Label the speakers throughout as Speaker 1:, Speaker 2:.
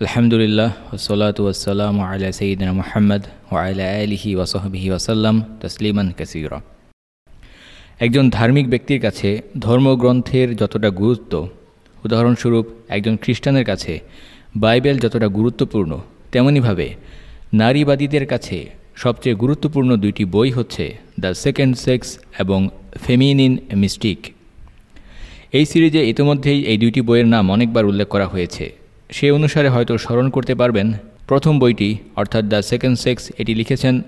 Speaker 1: আলহামদুলিল্লাহ ওসলাত ওসালাম আলা সঈদিন মোহাম্মদ ও আলা আলিহি ওসহবিহি ওসাল্লাম তসলিমান কাসির একজন ধার্মিক ব্যক্তির কাছে ধর্মগ্রন্থের যতটা গুরুত্ব, উদাহরণস্বরূপ একজন খ্রিস্টানের কাছে বাইবেল যতটা গুরুত্বপূর্ণ তেমনইভাবে নারীবাদীদের কাছে সবচেয়ে গুরুত্বপূর্ণ দুইটি বই হচ্ছে দ্য সেকেন্ড সেক্স এবং ফেমিনিন মিস্টিক। এই সিরিজে ইতিমধ্যেই এই দুইটি বইয়ের নাম অনেকবার উল্লেখ করা হয়েছে। সে অনুসারে হয়তো স্মরণ করতে পারবেন, প্রথম বইটি, অর্থাৎ দ্য সেকেন্ড সেক্স, এটি লিখেছেন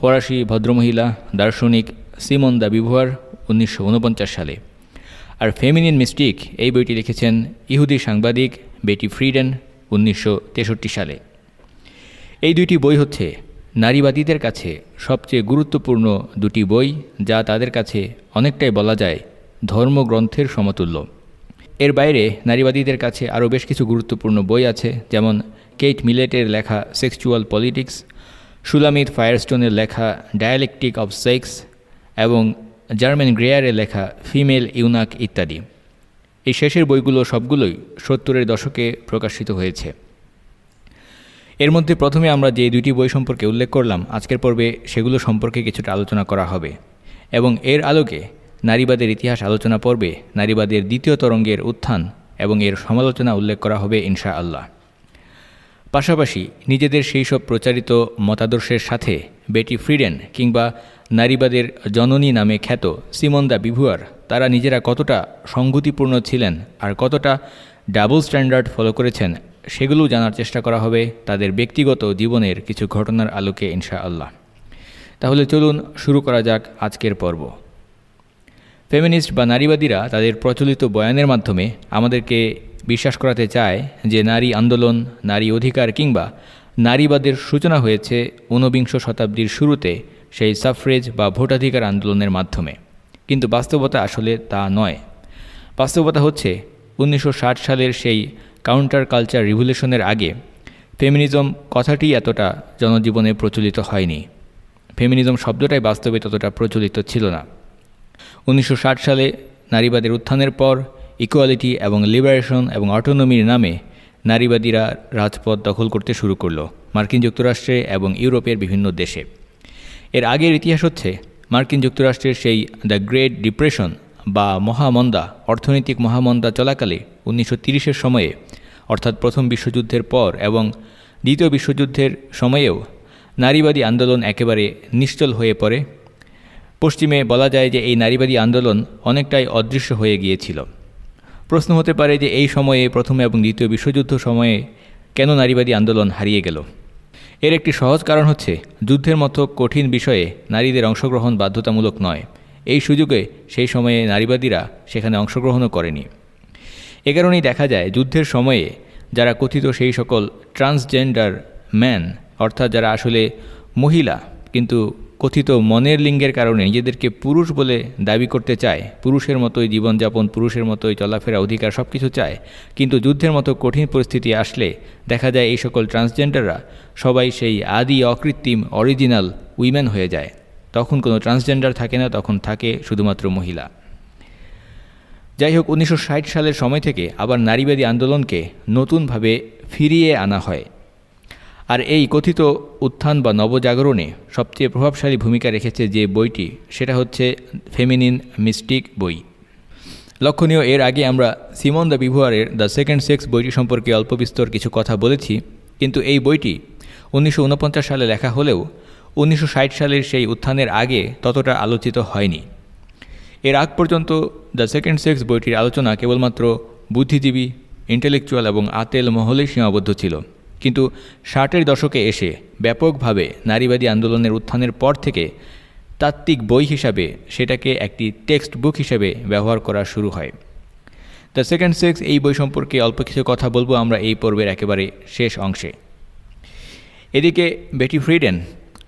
Speaker 1: ফরাসি ভদ্রমহিলা, দার্শনিক সিমন দ্য বিভুয়ার, উনিশশো সালে। আর ফেমিনিন মিস্টিক, এই বইটি লিখেছেন ইহুদি সাংবাদিক বেটি ফ্রিডেন, উনিশশো তেষট্টি সালে। এই দুইটি বই হচ্ছে নারীবাদীদের কাছে সবচেয়ে গুরুত্বপূর্ণ দুটি বই, যা তাদের কাছে অনেকটাই বলা যায় ধর্মগ্রন্থের সমতুল্য। এর বাইরে নারীবাদীদের কাছে আরও বেশ কিছু গুরুত্বপূর্ণ বই আছে, যেমন কেট মিলেটের লেখা সেক্সচুয়াল পলিটিক্স সুলামিত ফায়ারস্টোনের লেখা ডায়ালেকটিক অফ সেক্স, এবং জার্মান গ্রেয়ারের লেখা ফিমেল ইউনাক ইত্যাদি। এই শেষের বইগুলো সবগুলোই সত্তরের দশকে প্রকাশিত হয়েছে। এর মধ্যে প্রথমে আমরা যে দুইটি বই সম্পর্কে উল্লেখ করলাম, আজকের পর্বে সেগুলো সম্পর্কে কিছুটা আলোচনা করা হবে। এবং এর আলোকে নারীবাদের ইতিহাস আলোচনা পর্বে নারীবাদের দ্বিতীয় তরঙ্গের উত্থান এবং এর সমালোচনা উল্লেখ করা হবে ইনশা আল্লাহ পাশাপাশি নিজেদের সেই সব প্রচারিত মতাদর্শের সাথে বেটি ফ্রিডেন কিংবা নারীবাদের জননী নামে খ্যাত সিমন দা বিভুয়ার, তারা নিজেরা কতটা সংগতিপূর্ণ ছিলেন আর কতটা ডাবল স্ট্যান্ডার্ড ফলো করেছেন সেগুলো জানার চেষ্টা করা হবে তাদের ব্যক্তিগত জীবনের কিছু ঘটনার আলোকে ইনশা আল্লাহ তাহলে চলুন শুরু করা যাক আজকের পর্ব। ফেমিনিস্ট বা নারীবাদীরা তাদের প্রচলিত বয়ানের মাধ্যমে আমাদেরকে বিশ্বাস করাতে চায় যে নারী আন্দোলন, নারী অধিকার কিংবা নারীবাদের সূচনা হয়েছে ঊনবিংশ শতাব্দীর শুরুতে সেই সাফরেজ বা ভোটাধিকার আন্দোলনের মাধ্যমে। কিন্তু বাস্তবতা আসলে তা নয়। বাস্তবতা হচ্ছে, উনিশশো ষাট সালের সেই কাউন্টার কালচার রিভলিউশনের আগে ফেমিনিজম কথাটি এতটা জনজীবনে প্রচলিত হয়নি। ফেমিনিজম শব্দটাই বাস্তবে ততটা প্রচলিত ছিল না। উনিশশো ষাট সালে নারীবাদের উত্থানের পর ইকুয়ালিটি এবং লিবারেশন এবং অটোনমির নামে নারীবাদীরা রাজপথ দখল করতে শুরু করল মার্কিন যুক্তরাষ্ট্রে এবং ইউরোপের বিভিন্ন দেশে। এর আগের ইতিহাস হচ্ছে মার্কিন যুক্তরাষ্ট্রের সেই দ্য গ্রেট ডিপ্রেশন বা মহামন্দা, অর্থনৈতিক মহামন্দা চলাকালে উনিশশো তিরিশের সময়ে, অর্থাৎ প্রথম বিশ্বযুদ্ধের পর এবং দ্বিতীয় বিশ্বযুদ্ধের সময়েও নারীবাদী আন্দোলন একেবারে নিশ্চল হয়ে পড়ে। পশ্চিমে বলা যায় যে এই নারীবাদী আন্দোলন অনেকটাই অদৃশ্য হয়ে গিয়েছিল। প্রশ্ন হতে পারে যে এই সময়ে প্রথম এবং দ্বিতীয় বিশ্বযুদ্ধ সময়ে কেন নারীবাদী আন্দোলন হারিয়ে গেল? এর একটি সহজ কারণ হচ্ছে, যুদ্ধের মতো কঠিন বিষয়ে নারীদের অংশগ্রহণ বাধ্যতামূলক নয়। এই সুযোগে সেই সময়ে নারীবাদীরা সেখানে অংশগ্রহণও করেনি। এ কারণেই দেখা যায়, যুদ্ধের সময়ে যারা কথিত সেই সকল ট্রান্সজেন্ডার ম্যান, অর্থাৎ যারা আসলে মহিলা, কিন্তু কথিত মনের লিঙ্গের কারণে নিজেদেরকে পুরুষ বলে দাবি করতে চায়, পুরুষের মতোই জীবনযাপন, পুরুষের মতোই চলাফেরা অধিকার সব কিছু চায়। কিন্তু যুদ্ধের মতো কঠিন পরিস্থিতি আসলে দেখা যায় এই সকল ট্রান্সজেন্ডাররা সবাই সেই আদি, অকৃত্রিম অরিজিনাল উইমেন হয়ে যায়। তখন কোনো ট্রান্সজেন্ডার থাকে না, তখন থাকে শুধুমাত্র মহিলা। যাই হোক উনিশশো ষাট সালের সময় থেকে আবার নারীবাদী আন্দোলনকে নতুনভাবে ফিরিয়ে আনা হয়। আর এই কথিত উত্থান বা নবজাগরণে সবচেয়ে প্রভাবশালী ভূমিকা রেখেছে যে বইটি, সেটা হচ্ছে ফেমিনিন মিস্টিক বই। লক্ষণীয়, এর আগে আমরা সিমন দ্য বিভুয়ারের দ্য সেকেন্ড সেক্স বইটি সম্পর্কে অল্প বিস্তর কিছু কথা বলেছি, কিন্তু এই বইটি উনিশশো ঊনপঞ্চাশ সালে লেখা হলেও উনিশশো ষাট সালের সেই উত্থানের আগে ততটা আলোচিত হয়নি। এর আগ পর্যন্ত দ্য সেকেন্ড সেক্স বইটির আলোচনা কেবলমাত্র বুদ্ধিজীবী, ইন্টেলেকচুয়াল এবং আতেল মহলেই সীমাবদ্ধ ছিল। কিন্তু ষাটের দশকে এসে ব্যাপকভাবে নারীবাদী আন্দোলনের উত্থানের পর থেকে তাত্ত্বিক বই হিসাবে সেটাকে একটি টেক্সট বুক হিসেবে ব্যবহার করা শুরু হয়। দ্য সেকেন্ড সেক্স এই বই সম্পর্কে অল্প কিছু কথা বলব, আমরা এই পর্বের একেবারে শেষ অংশে। এদিকে বেটি ফ্রিডেন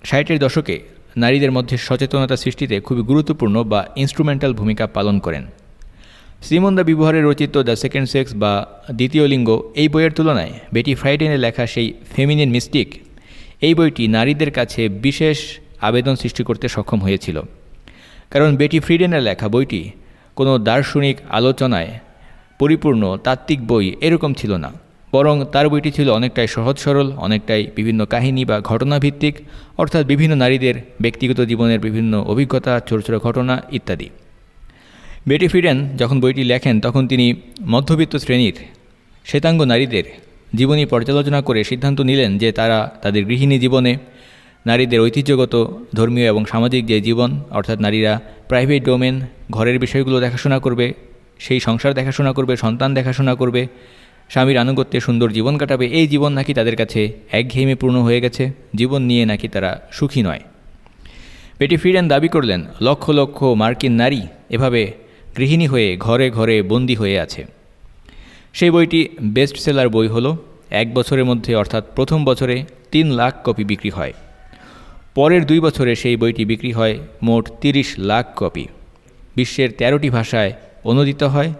Speaker 1: ষাটের দশকে নারীদের মধ্যে সচেতনতা সৃষ্টিতে খুবই গুরুত্বপূর্ণ বা ইনস্ট্রুমেন্টাল ভূমিকা পালন করেন। দ্য বিবহারে রচিত দ্য সেকেন্ড সেক্স বা দ্বিতীয় লিঙ্গ এই বইয়ের তুলনায় বেটি ফ্রাইডেনের লেখা সেই ফেমিনিন মিস্টিক এই বইটি নারীদের কাছে বিশেষ আবেদন সৃষ্টি করতে সক্ষম হয়েছিল। কারণ বেটি ফ্রিডেনের লেখা বইটি কোনো দার্শনিক আলোচনায় পরিপূর্ণ তাত্ত্বিক বই এরকম ছিল না। বরং তার বইটি ছিল অনেকটাই সহজ সরল, অনেকটাই বিভিন্ন কাহিনী বা ঘটনাভিত্তিক, অর্থাৎ বিভিন্ন নারীদের ব্যক্তিগত জীবনের বিভিন্ন অভিজ্ঞতা ছোট ছোট ঘটনা ইত্যাদি। বেটি ফ্রিডেন যখন বইটি লেখেন, তখন তিনি মধ্যবিত্ত শ্রেণির শ্বেতাঙ্গ নারীদের জীবনী পর্যালোচনা করে সিদ্ধান্ত নিলেন যে তারা তাদের গৃহিণী জীবনে নারীদের ঐতিহ্যগত, ধর্মীয় এবং সামাজিক যে জীবন, অর্থাৎ নারীরা প্রাইভেট ডোমেন ঘরের বিষয়গুলো দেখাশোনা করবে, সেই সংসার দেখাশোনা করবে, সন্তান দেখাশোনা করবে, স্বামীর আনুগত্যে সুন্দর জীবন কাটাবে, এই জীবন নাকি তাদের কাছে একঘেয়েমিপূর্ণ হয়ে গেছে, জীবন নিয়ে নাকি তারা সুখী নয়। পেটি ফ্রিডেন দাবি করলেন, লক্ষ লক্ষ মার্কিন নারী এভাবে গৃহিণী হয়ে ঘরে ঘরে বন্দি হয়ে আছে। সেই বইটি বেস্ট সেলার বই হলো। এক বছরের মধ্যে অর্থাৎ প্রথম বছরে তিন লাখ কপি বিক্রি হয়। পরের দুই বছরে সেই বইটি বিক্রি হয় মোট তিরিশ লাখ কপি। বিশ্বের তেরোটি ভাষায় অনুদিত হয়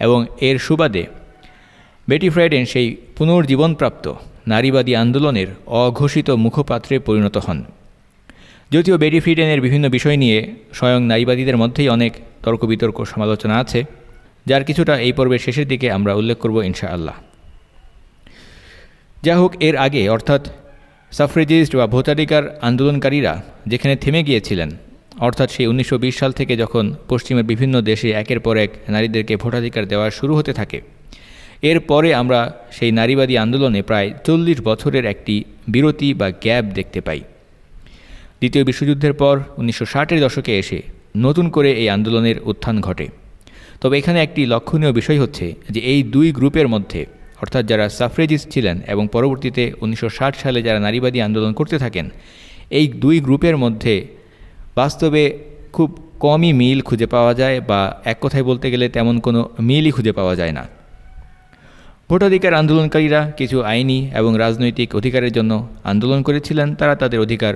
Speaker 1: এবং এর সুবাদে বেটি ফ্রাইডেন সেই পুনর্জীবনপ্রাপ্ত নারীবাদী আন্দোলনের অঘোষিত মুখপাত্রে পরিণত হন। যদিও বেটি ফ্রিডেনের বিভিন্ন বিষয় নিয়ে স্বয়ং নারীবাদীদের মধ্যেই অনেক তর্ক বিতর্ক সমালোচনা আছে, যার কিছুটা এই পর্বের শেষের দিকে আমরা উল্লেখ করব ইনশাআল্লাহ। যা হোক, এর আগে, অর্থাৎ সাফরেজিস্ট বা ভোটাধিকার আন্দোলনকারীরা যেখানে থেমে গিয়েছিলেন, অর্থাৎ সেই উনিশশো বিশ সাল থেকে যখন পশ্চিমের বিভিন্ন দেশে একের পর এক নারীদেরকে ভোটাধিকার দেওয়া শুরু হতে থাকে এরপরে আমরা সেই নারীবাদী আন্দোলনে প্রায় চল্লিশ বছরের একটি বিরতি বা গ্যাপ দেখতে পাই। দ্বিতীয় বিশ্বযুদ্ধের পর উনিশশো ষাটের দশকে এসে নতুন করে এই আন্দোলনের উত্থান ঘটে। তবে এখানে একটি লক্ষণীয় বিষয় হচ্ছে যে এই দুই গ্রুপের মধ্যে, অর্থাৎ যারা সাফরেজিস্ট ছিলেন এবং পরবর্তীতে উনিশশো ষাট সালে যারা নারীবাদী আন্দোলন করতে থাকেন, এই দুই গ্রুপের মধ্যে বাস্তবে খুব কমই মিল খুঁজে পাওয়া যায় বা এক কথায় বলতে গেলে তেমন কোনো মিলই খুঁজে পাওয়া যায় না। ভোটাধিকার আন্দোলনকারীরা কিছু আইনি এবং রাজনৈতিক অধিকারের জন্য আন্দোলন করেছিলেন, তারা তাদের অধিকার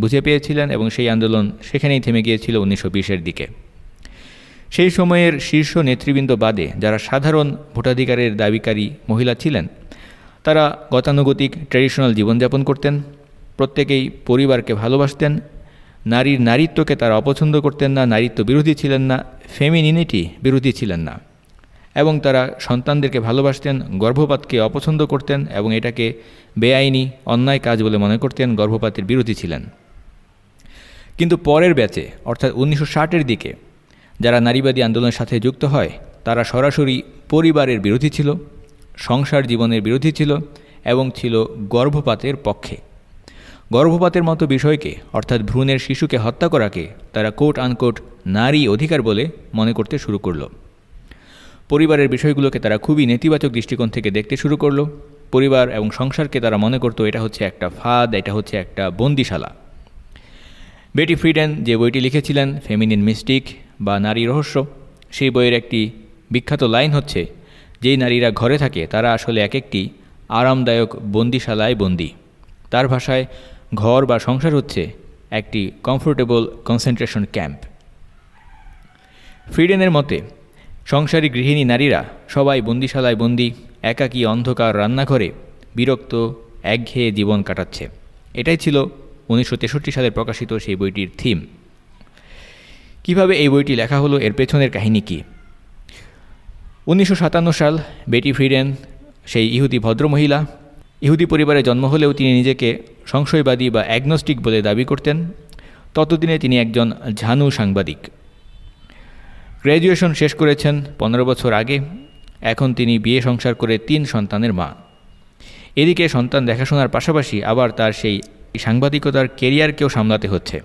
Speaker 1: বুঝে পেয়েছিলেন এবং সেই আন্দোলন সেখানেই থেমে গিয়েছিল উনিশশো বিশের দিকে। সেই সময়ের শীর্ষ নেতৃবৃন্দ বাদে যারা সাধারণ ভোটাধিকারের দাবিকারী মহিলা ছিলেন, তারা গতানুগতিক ট্র্যাডিশনাল জীবনযাপন করতেন, প্রত্যেকেই পরিবারকে ভালোবাসতেন, নারীর নারীত্বকে তারা অপছন্দ করতেন না, নারীত্ব বিরোধী ছিলেন না, ফেমিনিনিটি বিরোধী ছিলেন না এবং তারা সন্তানদেরকে ভালোবাসতেন, গর্ভপাতকে অপছন্দ করতেন এবং এটাকে বেআইনি, অন্যায় কাজ বলে মনে করতেন, গর্ভপাতের বিরোধী ছিলেন। কিন্তু পরের ব্যাচে, অর্থাৎ উনিশশো ষাটের দিকে, যারা নারীবাদী আন্দোলনের সাথে যুক্ত হয়, তারা সরাসরি পরিবারের বিরোধী ছিল, সংসার জীবনের বিরোধী ছিল এবং ছিল গর্ভপাতের পক্ষে। গর্ভপাতের মতো বিষয়কে, অর্থাৎ ভ্রূণের শিশুকে হত্যা করাকে, তারা কোট আনকোট নারী অধিকার বলে মনে করতে শুরু করল। পরিবারের বিষয়গুলোকে তারা খুবই নেতিবাচক দৃষ্টিকোণ থেকে দেখতে শুরু করল। পরিবার এবং সংসারকে তারা মনে করতো, এটা হচ্ছে একটা ফাঁদ, এটা হচ্ছে একটা বন্দিশালা। বেটি ফ্রিডেন যে বইটি লিখেছিলেন ফেমিনিন মিস্টিক বা নারী রহস্য, সেই বইয়ের একটি বিখ্যাত লাইন হচ্ছে, যেই নারীরা ঘরে থাকে, তারা আসলে এক একটি আরামদায়ক বন্দিশালায় বন্দি। তার ভাষায়, ঘর বা সংসার হচ্ছে একটি কমফোর্টেবল কনসেন্ট্রেশন ক্যাম্প ফ্রিডেনের মতে, সংসারী গৃহিণী নারীরা সবাই বন্দিশালায় বন্দি, একাকী অন্ধকার রান্নাঘরে বিরক্ত, একঘেয়ে জীবন কাটাচ্ছে। এটাই ছিল উনিশশো তেষট্টি সালে প্রকাশিত সেই বইটির থিম। কীভাবে এই বইটি লেখা হলো, এর পেছনের কাহিনী কি? উনিশশো সাল বেটি ফ্রিডেন, সেই ইহুদি ভদ্রমহিলা, ইহুদি পরিবারে জন্ম হলেও তিনি নিজেকে সংশয়বাদী বা অ্যাগনস্টিক বলে দাবি করতেন। ততদিনে তিনি একজন ঝানু সাংবাদিক। গ্র্যাজুয়েশন শেষ করেছেন পনেরো বছর আগে। এখন তিনি বিয়ে সংসার করে তিন সন্তানের মা। এদিকে সন্তান দেখাশোনার পাশাপাশি আবার তার সেই সাংবাদিকতার কেরিয়ারকেও সামলাতে হচ্ছে।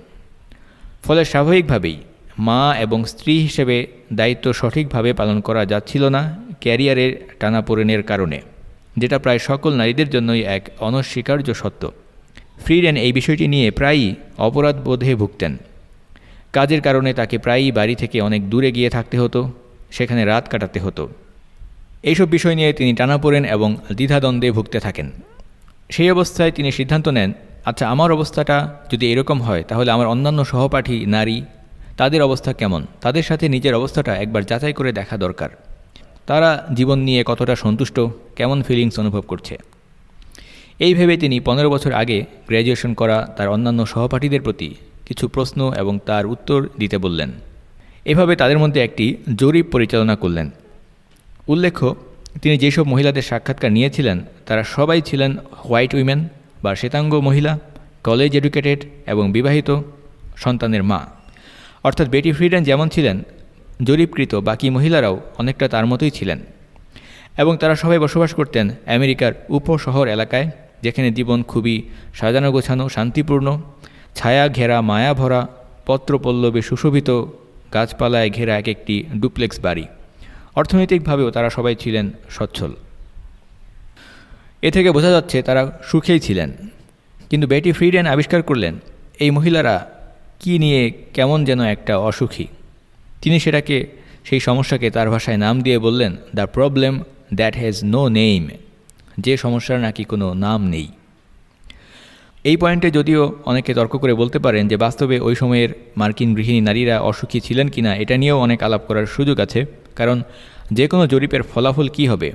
Speaker 1: ফলে স্বাভাবিকভাবেই মা এবং স্ত্রী হিসেবে দায়িত্ব সঠিকভাবে পালন করা যাচ্ছিল না ক্যারিয়ারের টানাপোড়েনের কারণে, যেটা প্রায় সকল নারীদের জন্যই এক অনস্বীকার্য সত্য। ফ্রিডেন এই বিষয়টি নিয়ে প্রায়ই অপরাধ বোধে ভুগতেন। কাজের কারণে তাকে প্রায়ই বাড়ি থেকে অনেক দূরে গিয়ে থাকতে হতো, সেখানে রাত কাটাতে হতো। এইসব বিষয় নিয়ে তিনি টানা পড়েন এবং দ্বিধাদ্বন্দ্বে ভুগতে থাকেন। সেই অবস্থায় তিনি সিদ্ধান্ত নেন আচ্ছা আমার অবস্থাটা যদি এরকম হয়, তাহলে আমার অন্যান্য সহপাঠী নারী, তাদের অবস্থা কেমন? তাদের সাথে নিজের অবস্থাটা একবার যাচাই করে দেখা দরকার। তারা জীবন নিয়ে কতটা সন্তুষ্ট? কেমন ফিলিংস অনুভব করছে? এই ভেবে তিনি পনেরো বছর আগে গ্র্যাজুয়েশন করা তার অন্যান্য সহপাঠীদের প্রতি কিছু প্রশ্ন এবং তার উত্তর দিতে বললেন। এভাবে তাদের মধ্যে একটি জরিপ পরিচালনা করলেন। উল্লেখ্য, তিনি যেসব মহিলাদের সাক্ষাৎকার নিয়েছিলেন, তারা সবাই ছিলেন হোয়াইট উইমেন বা শ্বেতাঙ্গ মহিলা কলেজ এডুকেটেড এবং বিবাহিত সন্তানের মা। অর্থাৎ বেটি ফ্রিডেন যেমন ছিলেন, জরিপকৃত বাকি মহিলারাও অনেকটা তার মতোই ছিলেন। এবং তারা সবাই বসবাস করতেন আমেরিকার উপশহর এলাকায়, যেখানে জীবন খুবই সাজানো গোছানো, শান্তিপূর্ণ, ছায়া ঘেরা, মায়া ভরা, পত্রপল্লবে সুশোভিত, গাছপালায় ঘেরা এক একটি ডুপ্লেক্স বাড়ি। অর্থনৈতিকভাবেও তারা সবাই ছিলেন সচ্ছল। এ থেকে বোঝা যাচ্ছে তারা সুখেই ছিলেন। কিন্তু বেটি ফ্রিডেন আবিষ্কার করলেন, এই মহিলারা কি নিয়ে কেমন যেন একটা অসুখী? তিনি সেটাকে, সেই সমস্যাকে তার ভাষায় নাম দিয়ে বললেন, the problem that has no name. যে সমস্যার নাকি কোনো নাম নেই। এই পয়েন্টে যদিও অনেকে তর্ক করে বলতে পারেন যে বাস্তবে ওই সময়ের মার্কিন গৃহিণী নারীরা অসুখী ছিলেন কিনা, এটা নিয়েও অনেক আলাপ করার সুযোগ আছে। কারণ যে কোনো জরিপের ফলাফল কি হবে?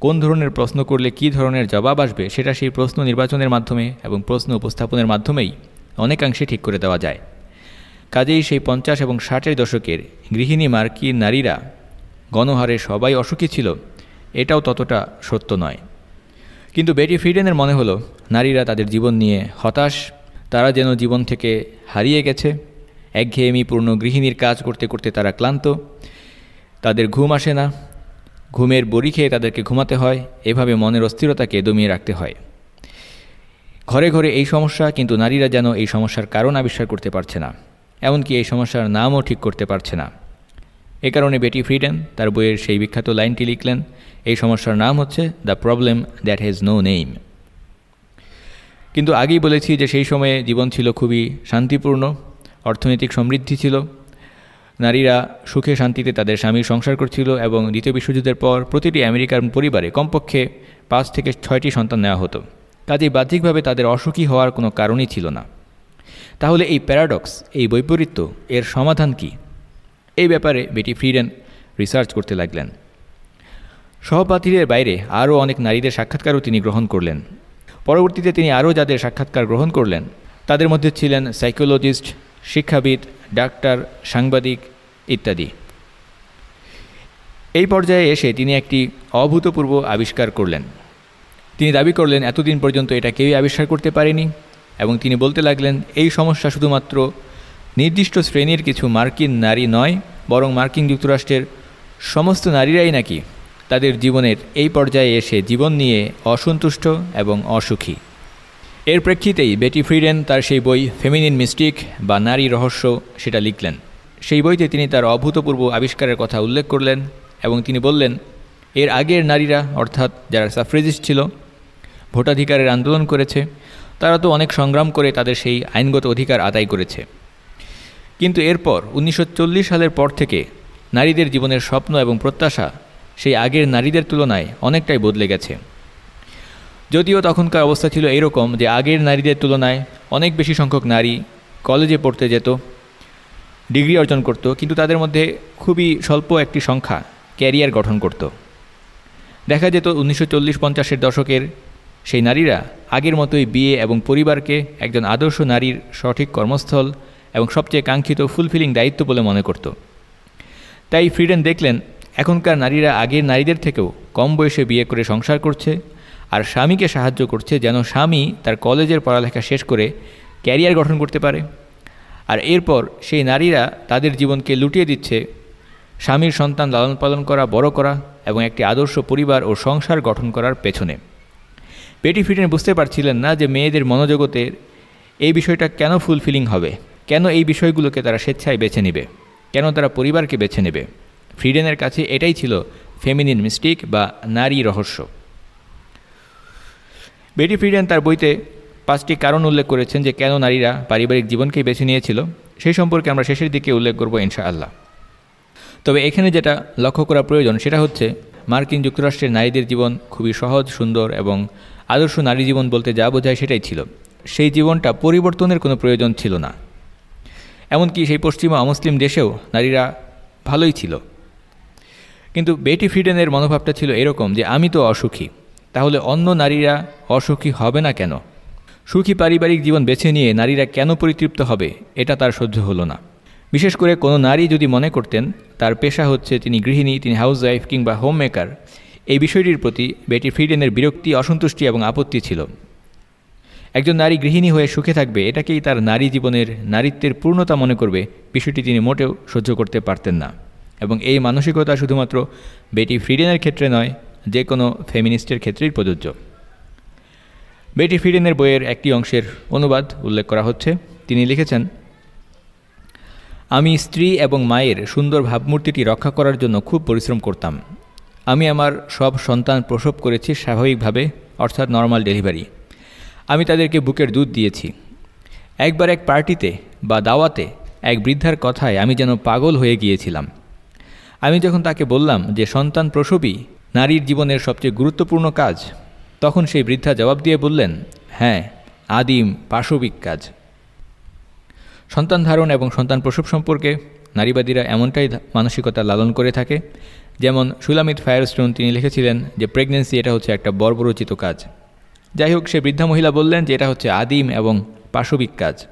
Speaker 1: কোন ধরনের প্রশ্ন করলে কি ধরনের জবাব আসবে সেটা সেই প্রশ্ন নির্বাচনের মাধ্যমে এবং প্রশ্ন উপস্থাপনের মাধ্যমেই অনেকাংশে ঠিক করে দেওয়া যায়। কাজেই সেই পঞ্চাশ এবং ষাটের দশকের গৃহিণী মার্কিন নারীরা গণহারে সবাই অসুখী ছিল, এটাও ততটা সত্য নয়। কিন্তু বেটি ফ্রিডেনের মনে হলো, নারীরা তাদের জীবন নিয়ে হতাশ, তারা যেন জীবন থেকে হারিয়ে গেছে। একঘেয়েমিপূর্ণ গৃহিণীর কাজ করতে করতে তারা ক্লান্ত, তাদের ঘুম আসে না ঘুমের বড়ি খেয়ে তাদেরকে ঘুমাতে হয়। এভাবে মনের অস্থিরতাকে দমিয়ে রাখতে হয়। ঘরে ঘরে এই সমস্যা, কিন্তু নারীরা যেন এই সমস্যার কারণ আবিষ্কার করতে পারছে না। এমনকি এই সমস্যার নামও ঠিক করতে পারছে না। এ কারণে বেটি ফ্রিডেন তার বইয়ের সেই বিখ্যাত লাইনটি লিখলেন, এই সমস্যার নাম হচ্ছে the problem that has no name. কিন্তু আগেই বলেছি যে সেই সময়ে জীবন ছিল খুবই শান্তিপূর্ণ, অর্থনৈতিক সমৃদ্ধি ছিল নারীরা সুখে শান্তিতে তাদের স্বামীর সংসার করছিল এবং দ্বিতীয় বিশ্বযুদ্ধের পর প্রতিটি আমেরিকার পরিবারে কমপক্ষে পাঁচ থেকে ছয়টি সন্তান নেওয়া হতো। কাজেই বাহ্যিকভাবে তাদের অসুখী হওয়ার কোনো কারণই ছিল না। তাহলে এই প্যারাডক্স, এই বৈপরীত্য, এর সমাধান কি? এই ব্যাপারে বেটি ফ্রিডেন রিসার্চ করতে লাগলেন। সহপাঠীদের বাইরে আরও অনেক নারীদের সাক্ষাৎকারও তিনি গ্রহণ করলেন। পরবর্তীতে তিনি আরও যাদের সাক্ষাৎকার গ্রহণ করলেন, তাদের মধ্যে ছিলেন সাইকোলজিস্ট, শিক্ষাবিদ ডাক্তার, সাংবাদিক ইত্যাদি। এই পর্যায়ে এসে তিনি একটি অভূতপূর্ব আবিষ্কার করলেন। তিনি দাবি করলেন, এতদিন পর্যন্ত এটা কেউই আবিষ্কার করতে পারেনি। এবং তিনি বলতে লাগলেন, এই সমস্যা শুধুমাত্র নির্দিষ্ট শ্রেণির কিছু মার্কিন নারী নয়, বরং মার্কিন যুক্তরাষ্ট্রের সমস্ত নারীরাই নাকি তাদের জীবনের এই পর্যায়ে এসে জীবন নিয়ে অসন্তুষ্ট এবং অসুখী। এর প্রেক্ষিতেই বেটি ফ্রিডেন তার সেই বই ফেমিনিন মিস্টিক বা নারী রহস্য সেটা লিখলেন। সেই বইতে তিনি তার অভূতপূর্ব আবিষ্কারের কথা উল্লেখ করলেন এবং তিনি বললেন, এর আগের নারীরা, অর্থাৎ যারা সাফ্রেজিস্ট ছিল, ভোটাধিকারের আন্দোলন করেছে, তারা তো অনেক সংগ্রাম করে তাদের সেই আইনগত অধিকার আদায় করেছে। কিন্তু এরপর উনিশশো চল্লিশ সালের পর থেকে নারীদের জীবনের স্বপ্ন এবং প্রত্যাশা সেই আগের নারীদের তুলনায় অনেকটাই বদলে গেছে। যদিও তখনকার অবস্থা ছিল এরকম যে আগের নারীদের তুলনায় অনেক বেশি সংখ্যক নারী কলেজে পড়তে যেত, ডিগ্রি অর্জন করত, কিন্তু তাদের মধ্যে খুবই স্বল্প একটি সংখ্যা ক্যারিয়ার গঠন করত। দেখা যেত উনিশশো চল্লিশ পঞ্চাশের দশকের সেই নারীরা আগের মতোই বিয়ে এবং পরিবারকে একজন আদর্শ নারীর সঠিক কর্মস্থল এবং সবচেয়ে কাঙ্ক্ষিত ফুলফিলিং দায়িত্ব বলে মনে করত। তাই ফ্রিডেন দেখলেন, এখনকার নারীরা আগের নারীদের থেকেও কম বয়সে বিয়ে করে সংসার করছে আর স্বামীকে সাহায্য করছে যেন স্বামী তার কলেজের পড়ালেখা শেষ করে ক্যারিয়ার গঠন করতে পারে। আর এরপর সেই নারীরা তাদের জীবনকে লুটিয়ে দিচ্ছে। স্বামীর সন্তান লালন পালন করা, বড় করা এবং একটি আদর্শ পরিবার ও সংসার গঠন করার পেছনে। পেটি ফিটেন বুঝতে পারছিলেন না যে মেয়েদের মনোজগতের এই বিষয়টা কেন ফুলফিলিং হবে? কেন এই বিষয়গুলোকে তারা স্বেচ্ছায় বেছে নেবে? কেন তারা পরিবারকে বেছে নেবে? ফ্রিডেনের কাছে এটাই ছিল ফেমিনিন মিস্টিক বা নারী রহস্য। বেটি ফ্রিডেন তার বইতে পাঁচটি কারণ উল্লেখ করেছেন যে কেন নারীরা পারিবারিক জীবনকেই বেছে নিয়েছিল, সেই সম্পর্কে আমরা শেষের দিকে উল্লেখ করব ইনশাআল্লাহ। তবে এখানে যেটা লক্ষ্য করা প্রয়োজন সেটা হচ্ছে, মার্কিন যুক্তরাষ্ট্রের নারীদের জীবন খুবই সহজ, সুন্দর এবং আদর্শ নারী জীবন বলতে যা বোঝায় সেটাই ছিল। সেই জীবনটা পরিবর্তনের কোনো প্রয়োজন ছিল না। এমনকি সেই পশ্চিমা অমুসলিম দেশেও নারীরা ভালোই ছিল। কিন্তু বেটি ফ্রিডেনের মনোভাবটা ছিল এরকম যে, আমি তো অসুখী। তাহলে অন্য নারীরা অসুখী হবে না কেন? সুখী পারিবারিক জীবন বেছে নিয়ে নারীরা কেন পরিতৃপ্ত হবে? এটা তার সহ্য হলো না। বিশেষ করে কোনো নারী যদি মনে করতেন, তার পেশা হচ্ছে তিনি গৃহিণী, তিনি হাউস ওয়াইফ কিংবা হোম মেকার এই বিষয়টির প্রতি বেটি ফ্রিডেনের বিরক্তি, অসন্তুষ্টি এবং আপত্তি ছিল। একজন নারী গৃহিণী হয়ে সুখে থাকবে, এটাকেই তার নারী জীবনের নারীত্বের পূর্ণতা মনে করবে, বিষয়টি তিনি মোটেও সহ্য করতে পারতেন না। এবং এই মানসিকতা শুধুমাত্র বেটি ফ্রিডেনের ক্ষেত্রে নয় যে কোনো ফেমিনিস্টের ক্ষেত্রেই প্রযোজ্য। বেটি ফ্রিডেনের বইয়ের একটি অংশের অনুবাদ উল্লেখ করা হচ্ছে। তিনি লিখেছেন, আমি স্ত্রী এবং মায়ের সুন্দর ভাবমূর্তিটি রক্ষা করার জন্য খুব পরিশ্রম করতাম। আমি আমার সব সন্তান প্রসব করেছি স্বাভাবিকভাবে, অর্থাৎ নর্মাল ডেলিভারি। আমি তাদেরকে বুকের দুধ দিয়েছি। একবার এক পার্টিতে বা দাওয়াতে এক বৃদ্ধার কথায় আমি যেন পাগল হয়ে গিয়েছিলাম। আমি যখন তাকে বললাম যে, সন্তান প্রসবই নারীর জীবনের সবচেয়ে গুরুত্বপূর্ণ কাজ। তখন সেই বৃদ্ধা জবাব দিয়ে বললেন হ্যাঁ আদিম পাশবিক কাজ। সন্তান ধারণ এবং সন্তান প্রসব সম্পর্কে নারীবাদীরা এমনটাই মানসিকতা লালন করে থাকে, যেমন সুলামিত ফায়ারস্টোন তিনি লিখেছিলেন যে, প্রেগনেন্সি এটা হচ্ছে একটা বর্বরচিত কাজ। যাই হোক সে বৃদ্ধা মহিলা বললেন যে, এটা হচ্ছে আদিম এবং পাশবিক কাজ।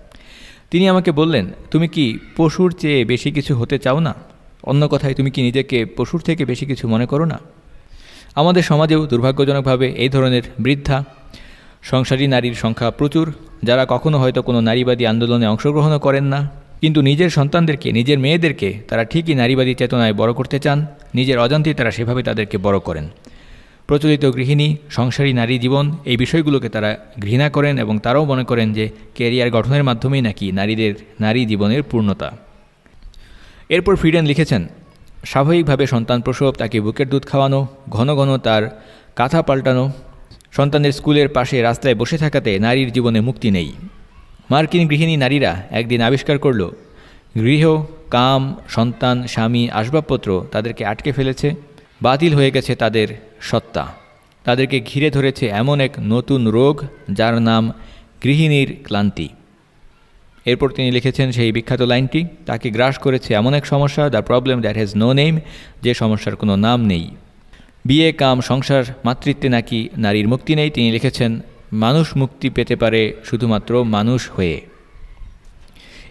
Speaker 1: তিনি আমাকে বললেন, তুমি কি পশুর চেয়ে বেশি কিছু হতে চাও না? অন্য কথায়, তুমি কি নিজেকে পশুর থেকে বেশি কিছু মনে করো না? আমাদের সমাজেও দুর্ভাগ্যজনকভাবে এই ধরনের বৃদ্ধা সংসারী নারীর সংখ্যা প্রচুর, যারা কখনো হয়তো কোনো নারীবাদী আন্দোলনে অংশগ্রহণও করেন না। কিন্তু নিজের সন্তানদেরকে, নিজের মেয়েদেরকে তারা ঠিকই নারীবাদী চেতনায় বড় করতে চান, নিজের অজান্তেই তারা সেভাবে তাদেরকে বড় করেন। প্রচলিত গৃহিণী, সংসারী নারী জীবন এই বিষয়গুলোকে তারা ঘৃণা করেন এবং তারাও মনে করেন যে ক্যারিয়ার গঠনের মাধ্যমেই নাকি নারীদের, নারী জীবনের পূর্ণতা। এরপর ফ্রিডেন লিখেছেন স্বাভাবিকভাবে সন্তান প্রসব, তাকে বুকের দুধ খাওয়ানো, ঘন ঘন তার কাঁথা পাল্টানো, সন্তানের স্কুলের পাশে রাস্তায় বসে থাকাতে নারীর জীবনে মুক্তি নেই। মার্কিন গৃহিণী নারীরা একদিন আবিষ্কার করল, গৃহ, কাম, সন্তান, স্বামী, আসবাবপত্র তাদেরকে আটকে ফেলেছে, বাতিল হয়ে গেছে তাদের সত্তা। তাদেরকে ঘিরে ধরেছে এমন এক নতুন রোগ, যার নাম গৃহিণীর ক্লান্তি। এরপর তিনি লিখেছেন সেই বিখ্যাত লাইনটি, তাকে গ্রাস করেছে এমন এক সমস্যা, the problem that has no name, যে সমস্যার কোনো নাম নেই। বিয়ে, কাম, সংসার, মাতৃত্বে নাকি নারীর মুক্তি নেই, তিনি লিখেছেন, মানুষ মুক্তি পেতে পারে শুধুমাত্র মানুষ হয়ে।